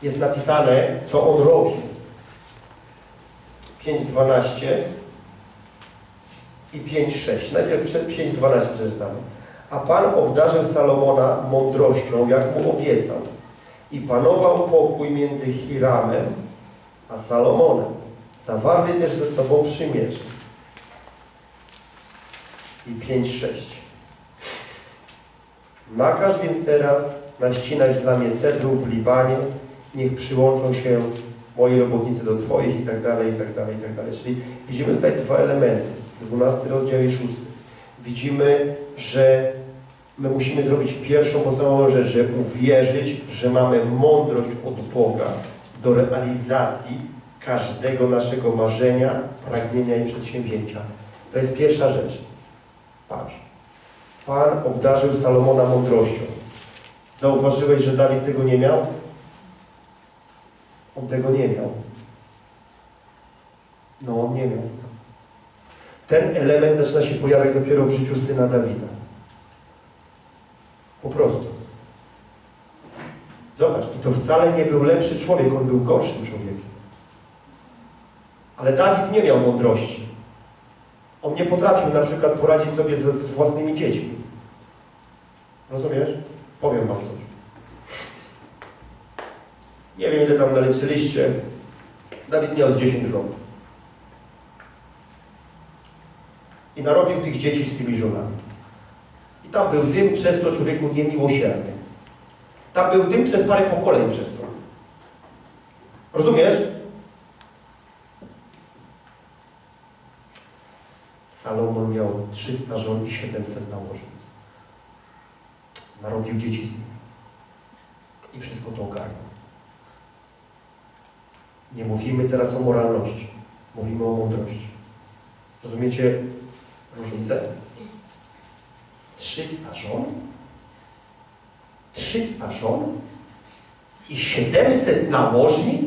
jest napisane, co On robi. 5.12 i 5.6. Najpierw przed 5.12 przeczytamy. A Pan obdarzył Salomona mądrością, jak mu obiecał. I panował pokój między Hiramem a Salomonem. Zawarli też ze sobą przymierze. I 5.6. Nakaż więc teraz naścinać dla mnie cedrów w Libanie, niech przyłączą się moi robotnicy do Twoich i tak dalej, i tak dalej, i tak dalej. Czyli widzimy tutaj dwa elementy. 12 rozdział i 6. Widzimy, że my musimy zrobić pierwszą podstawową rzecz, że uwierzyć, że mamy mądrość od Boga do realizacji każdego naszego marzenia, pragnienia i przedsięwzięcia. To jest pierwsza rzecz. Patrz. Pan obdarzył Salomona mądrością. Zauważyłeś, że Dawid tego nie miał? On tego nie miał. No, on nie miał. Ten element zaczyna się pojawiać dopiero w życiu syna Dawida. Po prostu. Zobacz, i to wcale nie był lepszy człowiek, on był gorszym człowiekiem. Ale Dawid nie miał mądrości. On nie potrafił na przykład poradzić sobie ze, z własnymi dziećmi. Rozumiesz? Powiem wam coś. Nie wiem, ile tam naliczyliście. Dawid miał z 10 żon. I narobił tych dzieci z tymi żonami. I tam był dym przez to człowieku niemiłosierny. Tam był dym przez parę pokoleń przez to. Rozumiesz? Salomon miał 300 żon i 700 nałożnic. Narobił dzieci z nimi. I wszystko to ogarnął. Nie mówimy teraz o moralności. Mówimy o mądrości. Rozumiecie różnicę? 300 żon? 300 żon? I 700 nałożnic?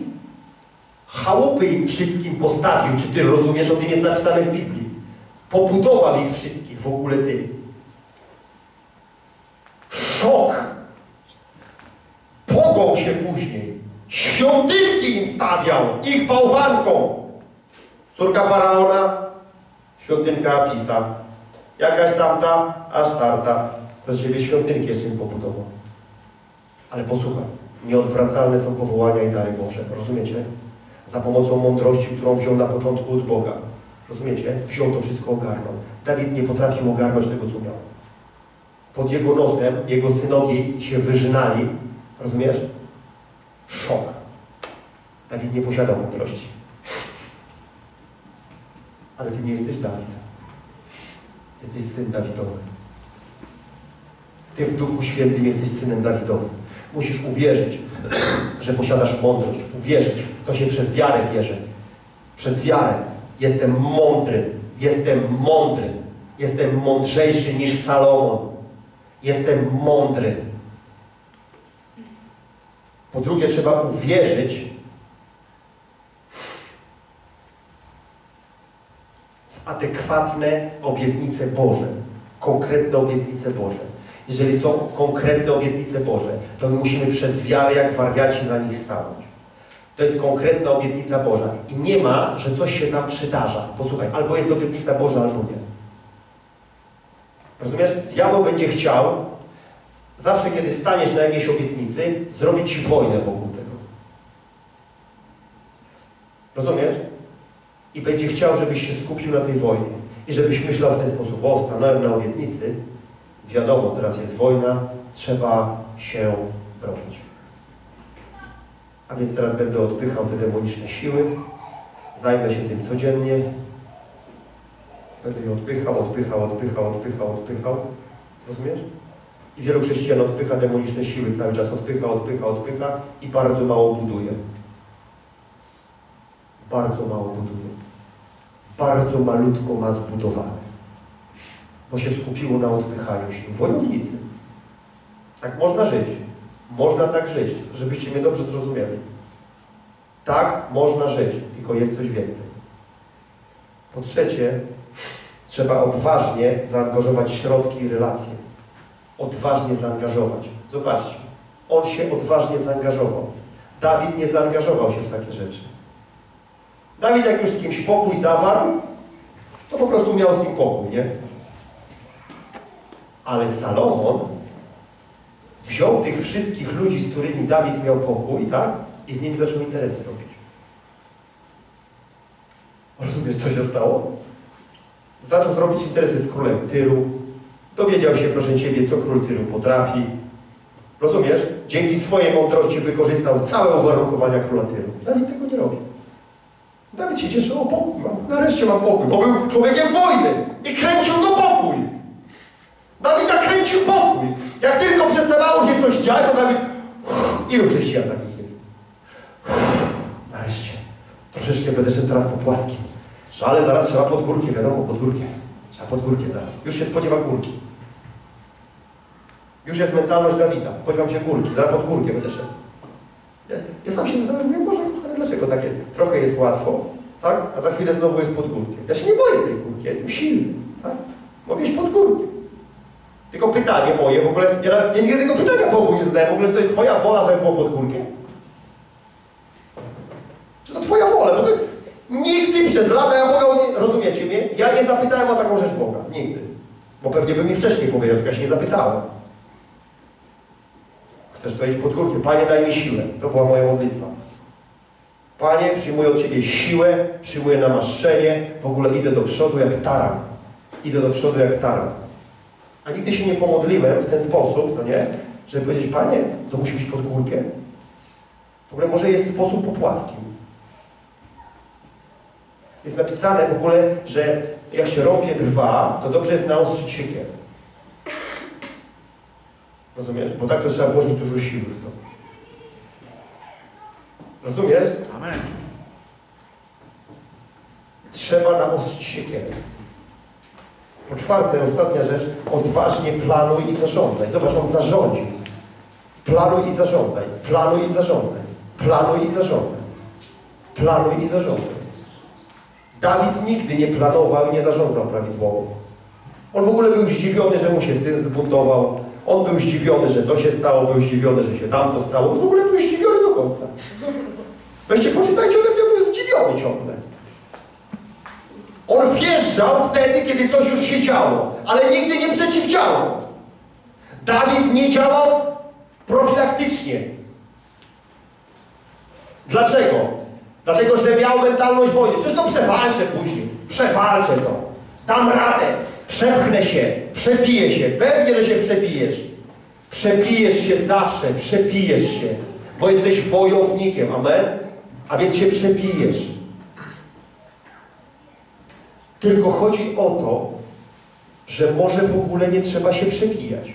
Chałupy im wszystkim postawił. Czy ty rozumiesz? O tym jest napisane w Biblii. Pobudował ich wszystkich w ogóle ty. Szok! Pogą się później. Świątynki im stawiał, ich bałwanką. Córka faraona, świątynka Apisa. Jakaś tamta, aż tarta. Przez siebie świątynki jeszcze im pobudował. Ale posłuchaj, nieodwracalne są powołania i dary Boże. Rozumiecie? Za pomocą mądrości, którą wziął na początku od Boga. Rozumiecie? Wziął to wszystko, ogarnął. Dawid nie potrafił ogarnąć tego, co miał. Pod jego nosem jego synowie się wyżynali. Rozumiesz? Szok. Dawid nie posiadał mądrości. Ale ty nie jesteś Dawid. Jesteś syn Dawidowy. Ty w Duchu Świętym jesteś synem Dawidowym. Musisz uwierzyć, że posiadasz mądrość. Uwierzyć. To się przez wiarę bierze. Przez wiarę. Jestem mądry. Jestem mądry. Jestem mądrzejszy niż Salomon. Jestem mądry. Po drugie, trzeba uwierzyć w adekwatne obietnice Boże. Konkretne obietnice Boże. Jeżeli są konkretne obietnice Boże, to my musimy przez wiarę jak wariaci na nich stanąć. To jest konkretna obietnica Boża. I nie ma, że coś się tam przydarza. Posłuchaj, albo jest obietnica Boża, albo nie. Rozumiesz? Diabeł będzie chciał, zawsze kiedy staniesz na jakiejś obietnicy, zrobić ci wojnę wokół tego. Rozumiesz? I będzie chciał, żebyś się skupił na tej wojnie. I żebyś myślał w ten sposób, o, stanąłem na obietnicy, wiadomo, teraz jest wojna, trzeba się bronić. A więc teraz będę odpychał te demoniczne siły, zajmę się tym codziennie, będę je odpychał, odpychał, odpychał, odpychał, odpychał. Rozumiesz? I wielu chrześcijan odpycha demoniczne siły, cały czas odpycha, odpycha, odpycha i bardzo mało buduje. Bardzo mało buduje. Bardzo malutko ma zbudowane. Bo się skupiło na odpychaniu się. Wojownicy. Tak można żyć. Można tak żyć, żebyście mnie dobrze zrozumieli. Tak można żyć, tylko jest coś więcej. Po trzecie, trzeba odważnie zaangażować środki i relacje. Odważnie zaangażować. Zobaczcie, on się odważnie zaangażował. Dawid nie zaangażował się w takie rzeczy. Dawid jak już z kimś pokój zawarł, to po prostu miał z nim pokój, nie? Ale Salomon wziął tych wszystkich ludzi, z którymi Dawid miał pokój, tak? I z nimi zaczął interesy robić. Rozumiesz, co się stało? Zaczął robić interesy z królem Tyru. Dowiedział się, proszę Ciebie, co król Tyru potrafi. Rozumiesz? Dzięki swojej mądrości wykorzystał całe uwarunkowania króla Tyru. Dawid tego nie robi. Dawid się cieszy, o pokój mam. Nareszcie mam pokój, bo był człowiekiem wojny i kręcił go pokój. Dawida kręcił pokój. Jak tylko przestawało się coś dziać, to Dawid... Ilu chrześcijan takich jest? Nareszcie. Troszeczkę będę szedł teraz po płaskim. No ale zaraz trzeba pod górkę, wiadomo, pod górkę. Trzeba pod górkę zaraz. Już się spodziewa górki. Już jest mentalność Dawida. Spodziewam się górki. Zaraz pod górkę będę szedł. Ja, ja sam się zastanawiam, Boże, kochany, dlaczego takie? Trochę jest łatwo, tak? A za chwilę znowu jest pod górkę. Ja się nie boję tej górki, ja jestem silny, tak? Mogę iść pod górkę. Tylko pytanie moje, w ogóle, ja, ja nigdy tego pytania Bogu nie zadałem, w ogóle, że to jest Twoja wola, żeby było pod górkę? Czy to Twoja wola? Bo to nigdy przez lata, ja Boga, rozumiecie mnie? Ja nie zapytałem o taką rzecz Boga, nigdy. Bo pewnie by mi wcześniej powiedział, tylko ja się nie zapytałem. Chcesz to iść pod górkę. Panie, daj mi siłę. To była moja modlitwa. Panie, przyjmuję od Ciebie siłę, przyjmuję namaszczenie, w ogóle idę do przodu jak taran. Idę do przodu jak taran. A nigdy się nie pomodliłem w ten sposób, no nie, żeby powiedzieć, Panie, to musi być pod górkę. W ogóle może jest sposób po płaskim. Jest napisane w ogóle, że jak się rąbie drwa, to dobrze jest naostrzyć siekierę. Rozumiesz? Bo tak to trzeba włożyć dużo siły w to. Rozumiesz? Amen. Trzeba naostrzyć siekierę. Po czwarte, ostatnia rzecz, odważnie planuj i zarządzaj. Zobacz, on zarządził. Planuj i zarządzaj. Planuj i zarządzaj. Planuj i zarządzaj. Planuj i zarządzaj. Dawid nigdy nie planował i nie zarządzał prawidłowo. On w ogóle był zdziwiony, że mu się syn zbuntował. On był zdziwiony, że to się stało, był zdziwiony, że się tamto stało. On w ogóle był zdziwiony do końca. Weźcie, poczytajcie mnie, on był zdziwiony ciągle. On wjeżdżał wtedy, kiedy coś już się działo, ale nigdy nie przeciwdziałał. Dawid nie działał profilaktycznie. Dlaczego? Dlatego, że miał mentalność wojny. Przecież to przewalczę później. Przewalczę to. Dam radę. Przepchnę się. Przepiję się. Pewnie, że się przepijesz. Przepijesz się zawsze. Przepijesz się. Bo jesteś wojownikiem. Amen? A więc się przepijesz. Tylko chodzi o to, że może w ogóle nie trzeba się przepijać.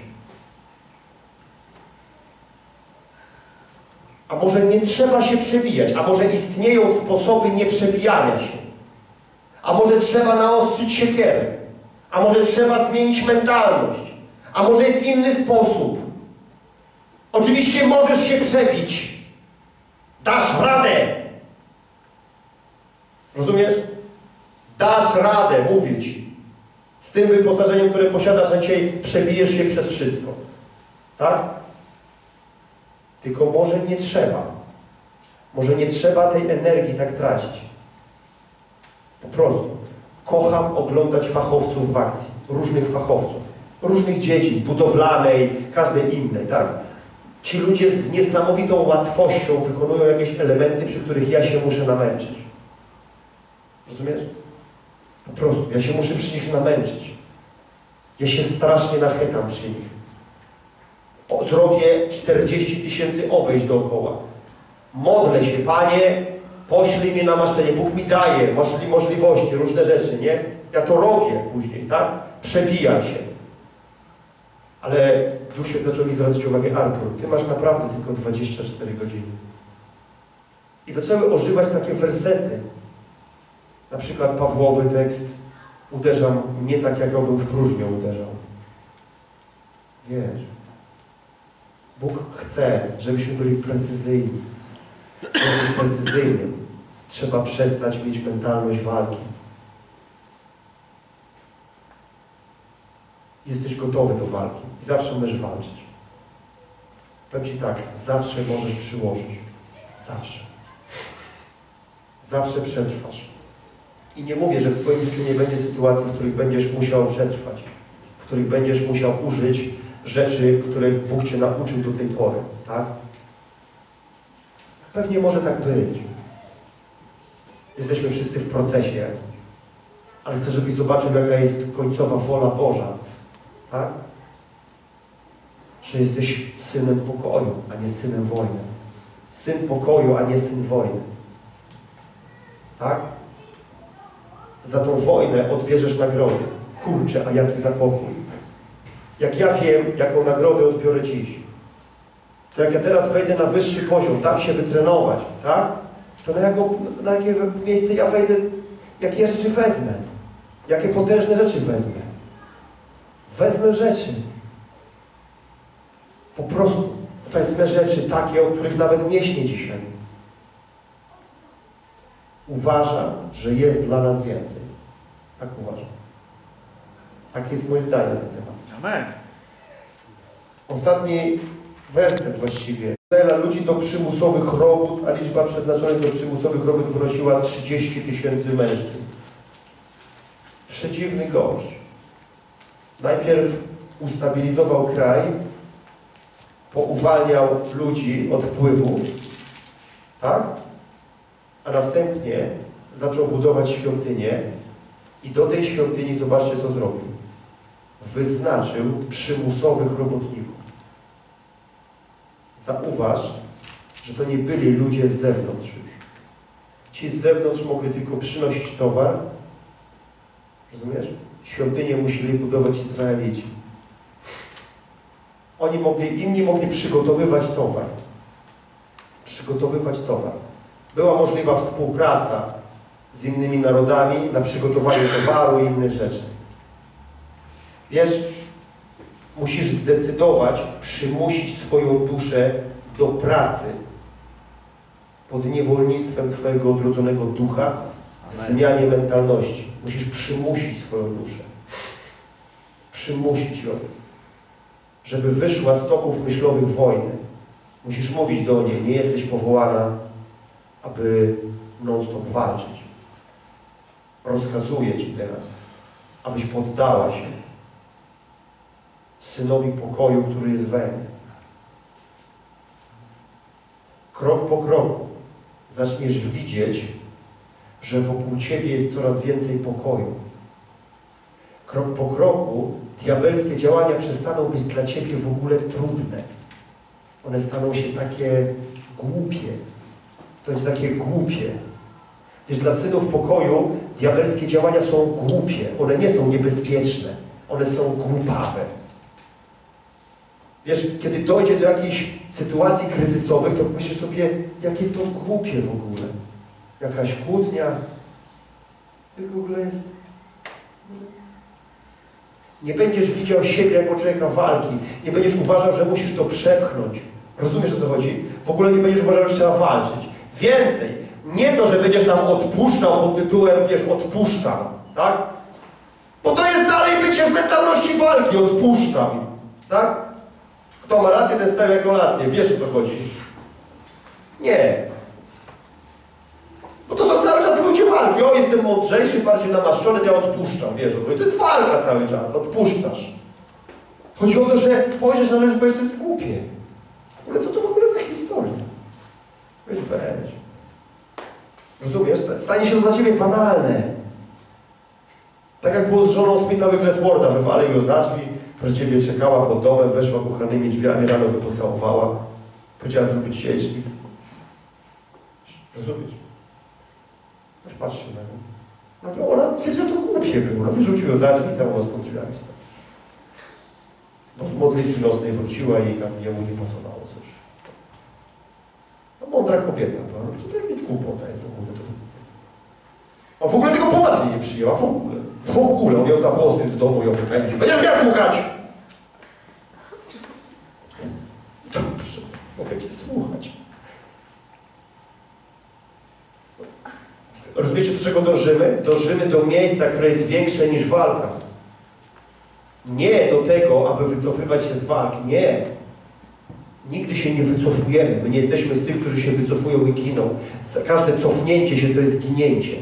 A może nie trzeba się przebijać, a może istnieją sposoby nieprzebijania się. A może trzeba naostrzyć siekierę. A może trzeba zmienić mentalność. A może jest inny sposób. Oczywiście możesz się przebić. Dasz radę. Rozumiesz? Dasz radę, mówię Ci. Z tym wyposażeniem, które posiadasz na dzisiaj, przebijesz się przez wszystko. Tak? Tylko może nie trzeba. Może nie trzeba tej energii tak tracić. Po prostu. Kocham oglądać fachowców w akcji. Różnych fachowców. Różnych dziedzin, budowlanej, każdej innej, tak? Ci ludzie z niesamowitą łatwością wykonują jakieś elementy, przy których ja się muszę namęczyć. Rozumiesz? Po prostu. Ja się muszę przy nich namęczyć. Ja się strasznie nachytam przy nich. O, zrobię 40 tysięcy obejść dookoła. Modlę się, Panie, poślij mnie namaszczenie. Bóg mi daje możli możliwości, różne rzeczy, nie? Ja to robię później, tak? Przebijam się. Ale Duch Święty zaczął mi zwracać uwagę, Artur, Ty masz naprawdę tylko 24 godziny. I zaczęły ożywać takie wersety. Na przykład Pawłowy tekst uderzam nie tak, jak obym w próżnię uderzał. Wiesz, Bóg chce, żebyśmy byli precyzyjni. Żeby precyzyjnym, trzeba przestać mieć mentalność walki. Jesteś gotowy do walki i zawsze możesz walczyć. Powiem Ci tak, zawsze możesz przyłożyć. Zawsze. zawsze przetrwasz. I nie mówię, że w Twoim życiu nie będzie sytuacji, w których będziesz musiał przetrwać, w których będziesz musiał użyć rzeczy, których Bóg Cię nauczył do tej pory, tak? Pewnie może tak być. Jesteśmy wszyscy w procesie, ale chcę, żebyś zobaczył, jaka jest końcowa wola Boża, tak? Że jesteś synem pokoju, a nie synem wojny. Syn pokoju, a nie syn wojny. Tak? Za tą wojnę odbierzesz nagrody. Kurczę, a jaki za pokój. Jak ja wiem, jaką nagrodę odbiorę dziś, to jak ja teraz wejdę na wyższy poziom, dam się wytrenować, tak? To na, jaką, na jakie miejsce ja wejdę, jakie rzeczy wezmę? Jakie potężne rzeczy wezmę? Wezmę rzeczy. Po prostu wezmę rzeczy takie, o których nawet nie śnię dzisiaj. Uważam, że jest dla nas więcej. Tak uważam. Takie jest moje zdanie na ten temat. Amen. Ostatni werset właściwie. Izraela ludzi do przymusowych robót, a liczba przeznaczonych do przymusowych robót wynosiła 30 tysięcy mężczyzn. Przeciwny gość. Najpierw ustabilizował kraj, pouwalniał ludzi od wpływów, tak? A następnie zaczął budować świątynię i do tej świątyni, zobaczcie co zrobił. Wyznaczył przymusowych robotników. Zauważ, że to nie byli ludzie z zewnątrz już. Ci z zewnątrz mogli tylko przynosić towar. Rozumiesz? Świątynię musieli budować Izraelici. Oni mogli, inni mogli przygotowywać towar. Przygotowywać towar. Była możliwa współpraca z innymi narodami na przygotowanie towaru i innych rzeczy. Wiesz, musisz zdecydować, przymusić swoją duszę do pracy pod niewolnictwem Twojego odrodzonego ducha, w Amen. zmianie mentalności. Musisz przymusić swoją duszę. Przymusić ją. Żeby wyszła z toków myślowych wojny. Musisz mówić do niej, nie jesteś powołana, aby non-stop walczyć. Rozkazuję Ci teraz, abyś poddała się synowi pokoju, który jest we mnie. Krok po kroku zaczniesz widzieć, że wokół Ciebie jest coraz więcej pokoju. Krok po kroku diabelskie działania przestaną być dla Ciebie w ogóle trudne. One staną się takie głupie. To będzie takie głupie. Wiesz, dla synów pokoju diabelskie działania są głupie. One nie są niebezpieczne. One są głupawe. Wiesz, kiedy dojdzie do jakichś sytuacji kryzysowych, to myślisz sobie, jakie to głupie w ogóle. Jakaś kłótnia. To w ogóle jest... Nie będziesz widział siebie jako człowieka walki. Nie będziesz uważał, że musisz to przepchnąć. Rozumiesz, o co chodzi? W ogóle nie będziesz uważał, że trzeba walczyć. Więcej. Nie to, że będziesz nam odpuszczał pod tytułem, wiesz, odpuszczam. Tak? Bo to jest dalej bycie w mentalności walki. Odpuszczam. Tak? Kto ma rację, ten stawia kolację. Wiesz, o co chodzi? Nie. Bo to są cały czas ludzie walki. O, jestem mądrzejszy, bardziej namaszczony, ja odpuszczam. Wiesz, o co? To jest walka cały czas. Odpuszczasz. Chodzi o to, że spojrzysz na rzecz, bo to jest głupie. Ale co to w ogóle za historia? Rozumiesz? Stanie się to dla Ciebie banalne. Tak jak było z żoną Smitha Wigglesworda. Wywalił ją za drzwi, proszę Ciebie czekała pod domem, weszła kuchanymi drzwiami, rano go pocałowała. Powiedziała zrobić jajecznicę. Rozumiesz? Aż Patrzcie na nią. No, ona wiedziała, że to głupie było. No, wyrzucił ją za drzwi, noc pod drzwiami. Bo z modlitwy nocnej wróciła i tam jemu nie pasowało mądra kobieta była. No, to takie głupota jest w ogóle. To... A w ogóle tego poważnie nie przyjęła. W ogóle. W ogóle. On ją za włosy z domu ją wypędził. Będziesz miał słuchać! Dobrze. Mogę Cię słuchać. Rozumiecie, do czego dążymy? Dążymy do miejsca, które jest większe niż walka. Nie do tego, aby wycofywać się z walki. Nie. Nigdy się nie wycofujemy. My nie jesteśmy z tych, którzy się wycofują i giną. Każde cofnięcie się to jest ginięcie.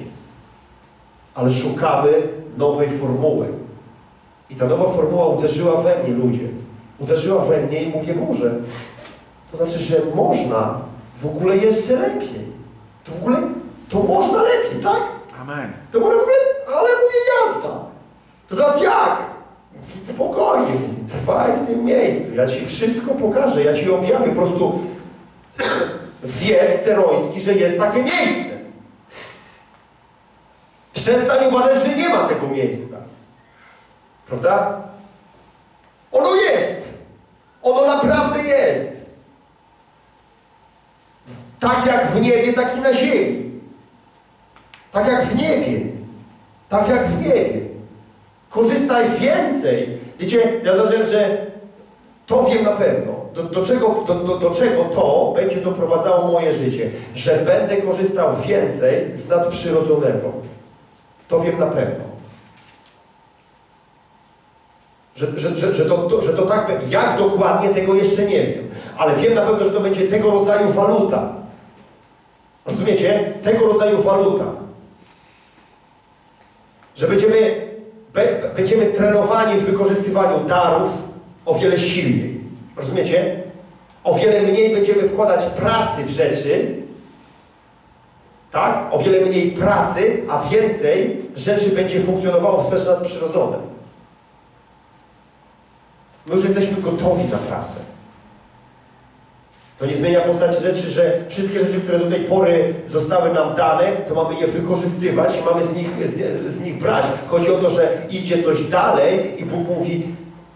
Ale szukamy nowej formuły. I ta nowa formuła uderzyła we mnie, ludzie. Uderzyła we mnie i mówię, Boże, to znaczy, że można w ogóle jeszcze lepiej. To w ogóle, to można lepiej, tak? Amen. To może w ogóle, ale mówię jazda. To teraz jak? Spokojnie, trwaj w tym miejscu. Ja Ci wszystko pokażę, ja Ci objawię. Po prostu wiedz, Ceroński, że jest takie miejsce. Przestań uważać, że nie ma tego miejsca. Prawda? Ono jest. Ono naprawdę jest. Tak jak w niebie, tak i na ziemi. Tak jak w niebie. Tak jak w niebie. Korzystaj więcej. Wiecie, ja założyłem, że to wiem na pewno. Do, do, czego, do, do, do czego to będzie doprowadzało moje życie? Że będę korzystał więcej z nadprzyrodzonego. To wiem na pewno. Że, że, że, że, to, to, że to tak, jak dokładnie tego jeszcze nie wiem. Ale wiem na pewno, że to będzie tego rodzaju waluta. Rozumiecie? Tego rodzaju waluta. Że będziemy, będziemy trenowani w wykorzystywaniu darów o wiele silniej. Rozumiecie? O wiele mniej będziemy wkładać pracy w rzeczy, tak? O wiele mniej pracy, a więcej rzeczy będzie funkcjonowało w sferze nadprzyrodzonej. My już jesteśmy gotowi na pracę. To nie zmienia postaci rzeczy, że wszystkie rzeczy, które do tej pory zostały nam dane, to mamy je wykorzystywać i mamy z nich, z, z nich brać. Chodzi o to, że idzie coś dalej i Bóg mówi,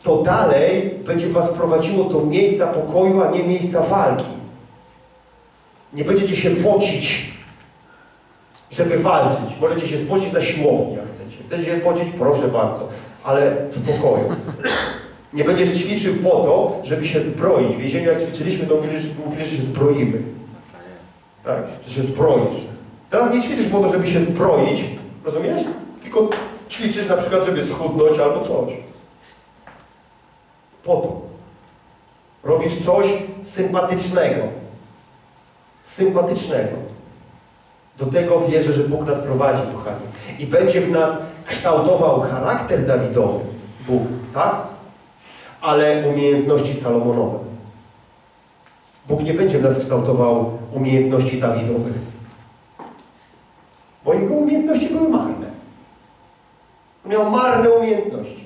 to dalej będzie was prowadziło do miejsca pokoju, a nie miejsca walki. Nie będziecie się pocić, żeby walczyć. Możecie się spocić na siłowni, jak chcecie. Chcecie się pocić? Proszę bardzo, ale w pokoju. Nie będziesz ćwiczył po to, żeby się zbroić. W więzieniu jak ćwiczyliśmy, to mówili, że, mówili, że się zbroimy. Tak, że się zbroisz. Teraz nie ćwiczysz po to, żeby się zbroić, rozumiesz? Tylko ćwiczysz na przykład, żeby schudnąć albo coś. Po to. Robisz coś sympatycznego. Sympatycznego. Do tego wierzę, że Bóg nas prowadzi, kochani. I będzie w nas kształtował charakter Dawidowy. Bóg, tak? Ale umiejętności Salomonowe. Bóg nie będzie w nas kształtował umiejętności Dawidowych, bo jego umiejętności były marne. Miał marne umiejętności.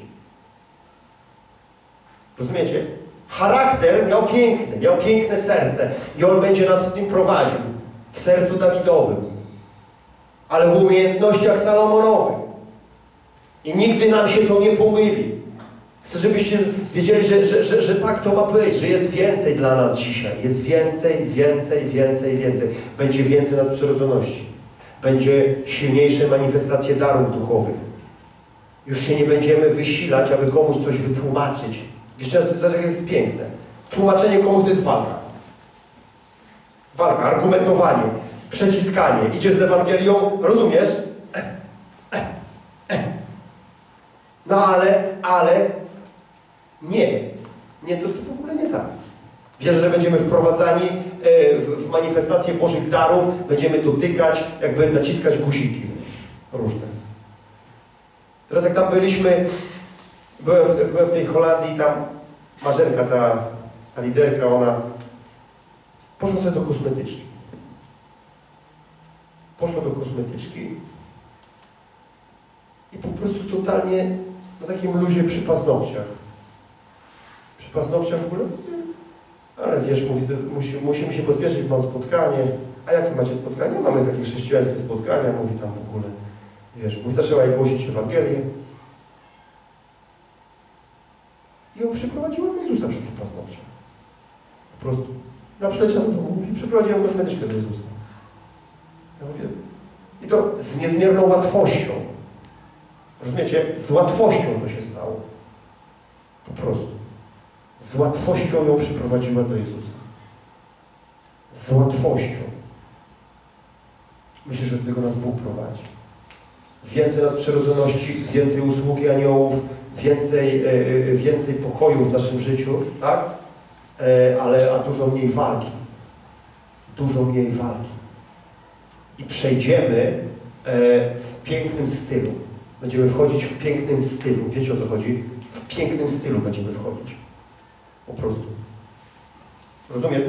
Rozumiecie? Charakter miał piękny, miał piękne serce i on będzie nas w tym prowadził. W sercu Dawidowym. Ale w umiejętnościach Salomonowych. I nigdy nam się to nie pomyli. Chcę, żebyście wiedzieli, że, że, że, że tak to ma być, że jest więcej dla nas dzisiaj. Jest więcej, więcej, więcej, więcej. Będzie więcej nadprzyrodzoności. Będzie silniejsze manifestacje darów duchowych. Już się nie będziemy wysilać, aby komuś coś wytłumaczyć. Raz, zobacz, jak jest piękne. Tłumaczenie komuś to jest walka. Walka, argumentowanie, przeciskanie. Idziesz z Ewangelią, rozumiesz? No ale, ale nie. Nie, to, to w ogóle nie tak. Wierzę, że będziemy wprowadzani e, w, manifestację Bożych darów, będziemy dotykać, jakby naciskać guziki różne. Teraz jak tam byliśmy, byłem w, byłem w tej Holandii, tam Marzenka, ta, ta liderka, ona poszła sobie do kosmetyczki. Poszła do kosmetyczki i po prostu totalnie na takim luzie przy paznokciach. Przy paznokciach w ogóle? Ale wiesz, mówi, musi, musimy się pospieszyć, mam spotkanie. A jakie macie spotkanie? Mamy takie chrześcijańskie spotkania, mówi tam w ogóle. Wiesz, mówi, zaczęła jej głosić Ewangelię. I ją przyprowadziła do Jezusa przy paznokciach. Po prostu. Ja przyleciała do domu, mówi, przyprowadziłem kosmetyczkę do Jezusa. Ja mówię, i to z niezmierną łatwością. Rozumiecie? Z łatwością to się stało. Po prostu. Z łatwością ją przyprowadziła do Jezusa. Z łatwością. Myślę, że do tego nas Bóg prowadzi. Więcej nadprzyrodzoności, więcej usługi aniołów, więcej, e, więcej pokoju w naszym życiu, tak? e, ale a dużo mniej walki. Dużo mniej walki. I przejdziemy e, w pięknym stylu. Będziemy wchodzić w pięknym stylu. Wiecie o co chodzi? W pięknym stylu będziemy wchodzić. Po prostu. Rozumiem?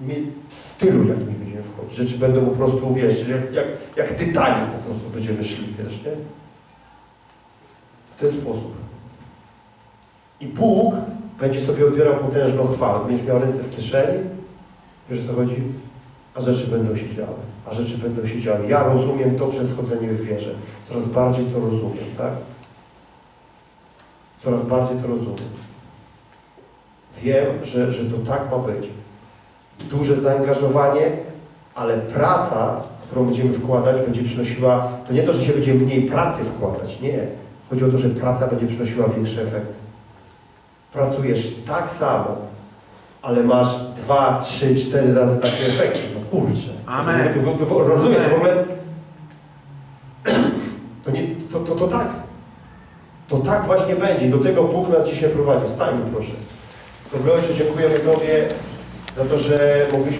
Mi w stylu jakimś będziemy wchodzić. Rzeczy będą po prostu, wiesz, jak, jak, jak tytani po prostu będziemy szli, wiesz, nie? W ten sposób. I Bóg będzie sobie odbierał potężną chwałę. Będziesz miał ręce w kieszeni, wiesz o co chodzi? A rzeczy będą się działy. A rzeczy będą się działy. Ja rozumiem to przez chodzenie w wierze. Coraz bardziej to rozumiem, tak? Coraz bardziej to rozumiem. Wiem, że, że to tak ma być. Duże zaangażowanie, ale praca, którą będziemy wkładać, będzie przynosiła, to nie to, że się będzie mniej pracy wkładać, nie. Chodzi o to, że praca będzie przynosiła większe efekty. Pracujesz tak samo, ale masz dwa, trzy, cztery razy takie efekty. No kurczę. Amen. To, to, to, to, rozumiesz, to w ogóle... To, nie, to, to, to tak. To tak właśnie będzie. Do tego Bóg nas dzisiaj prowadzi. Stańmy proszę. Dobry Ojcze, dziękujemy Tobie za to, że mogliśmy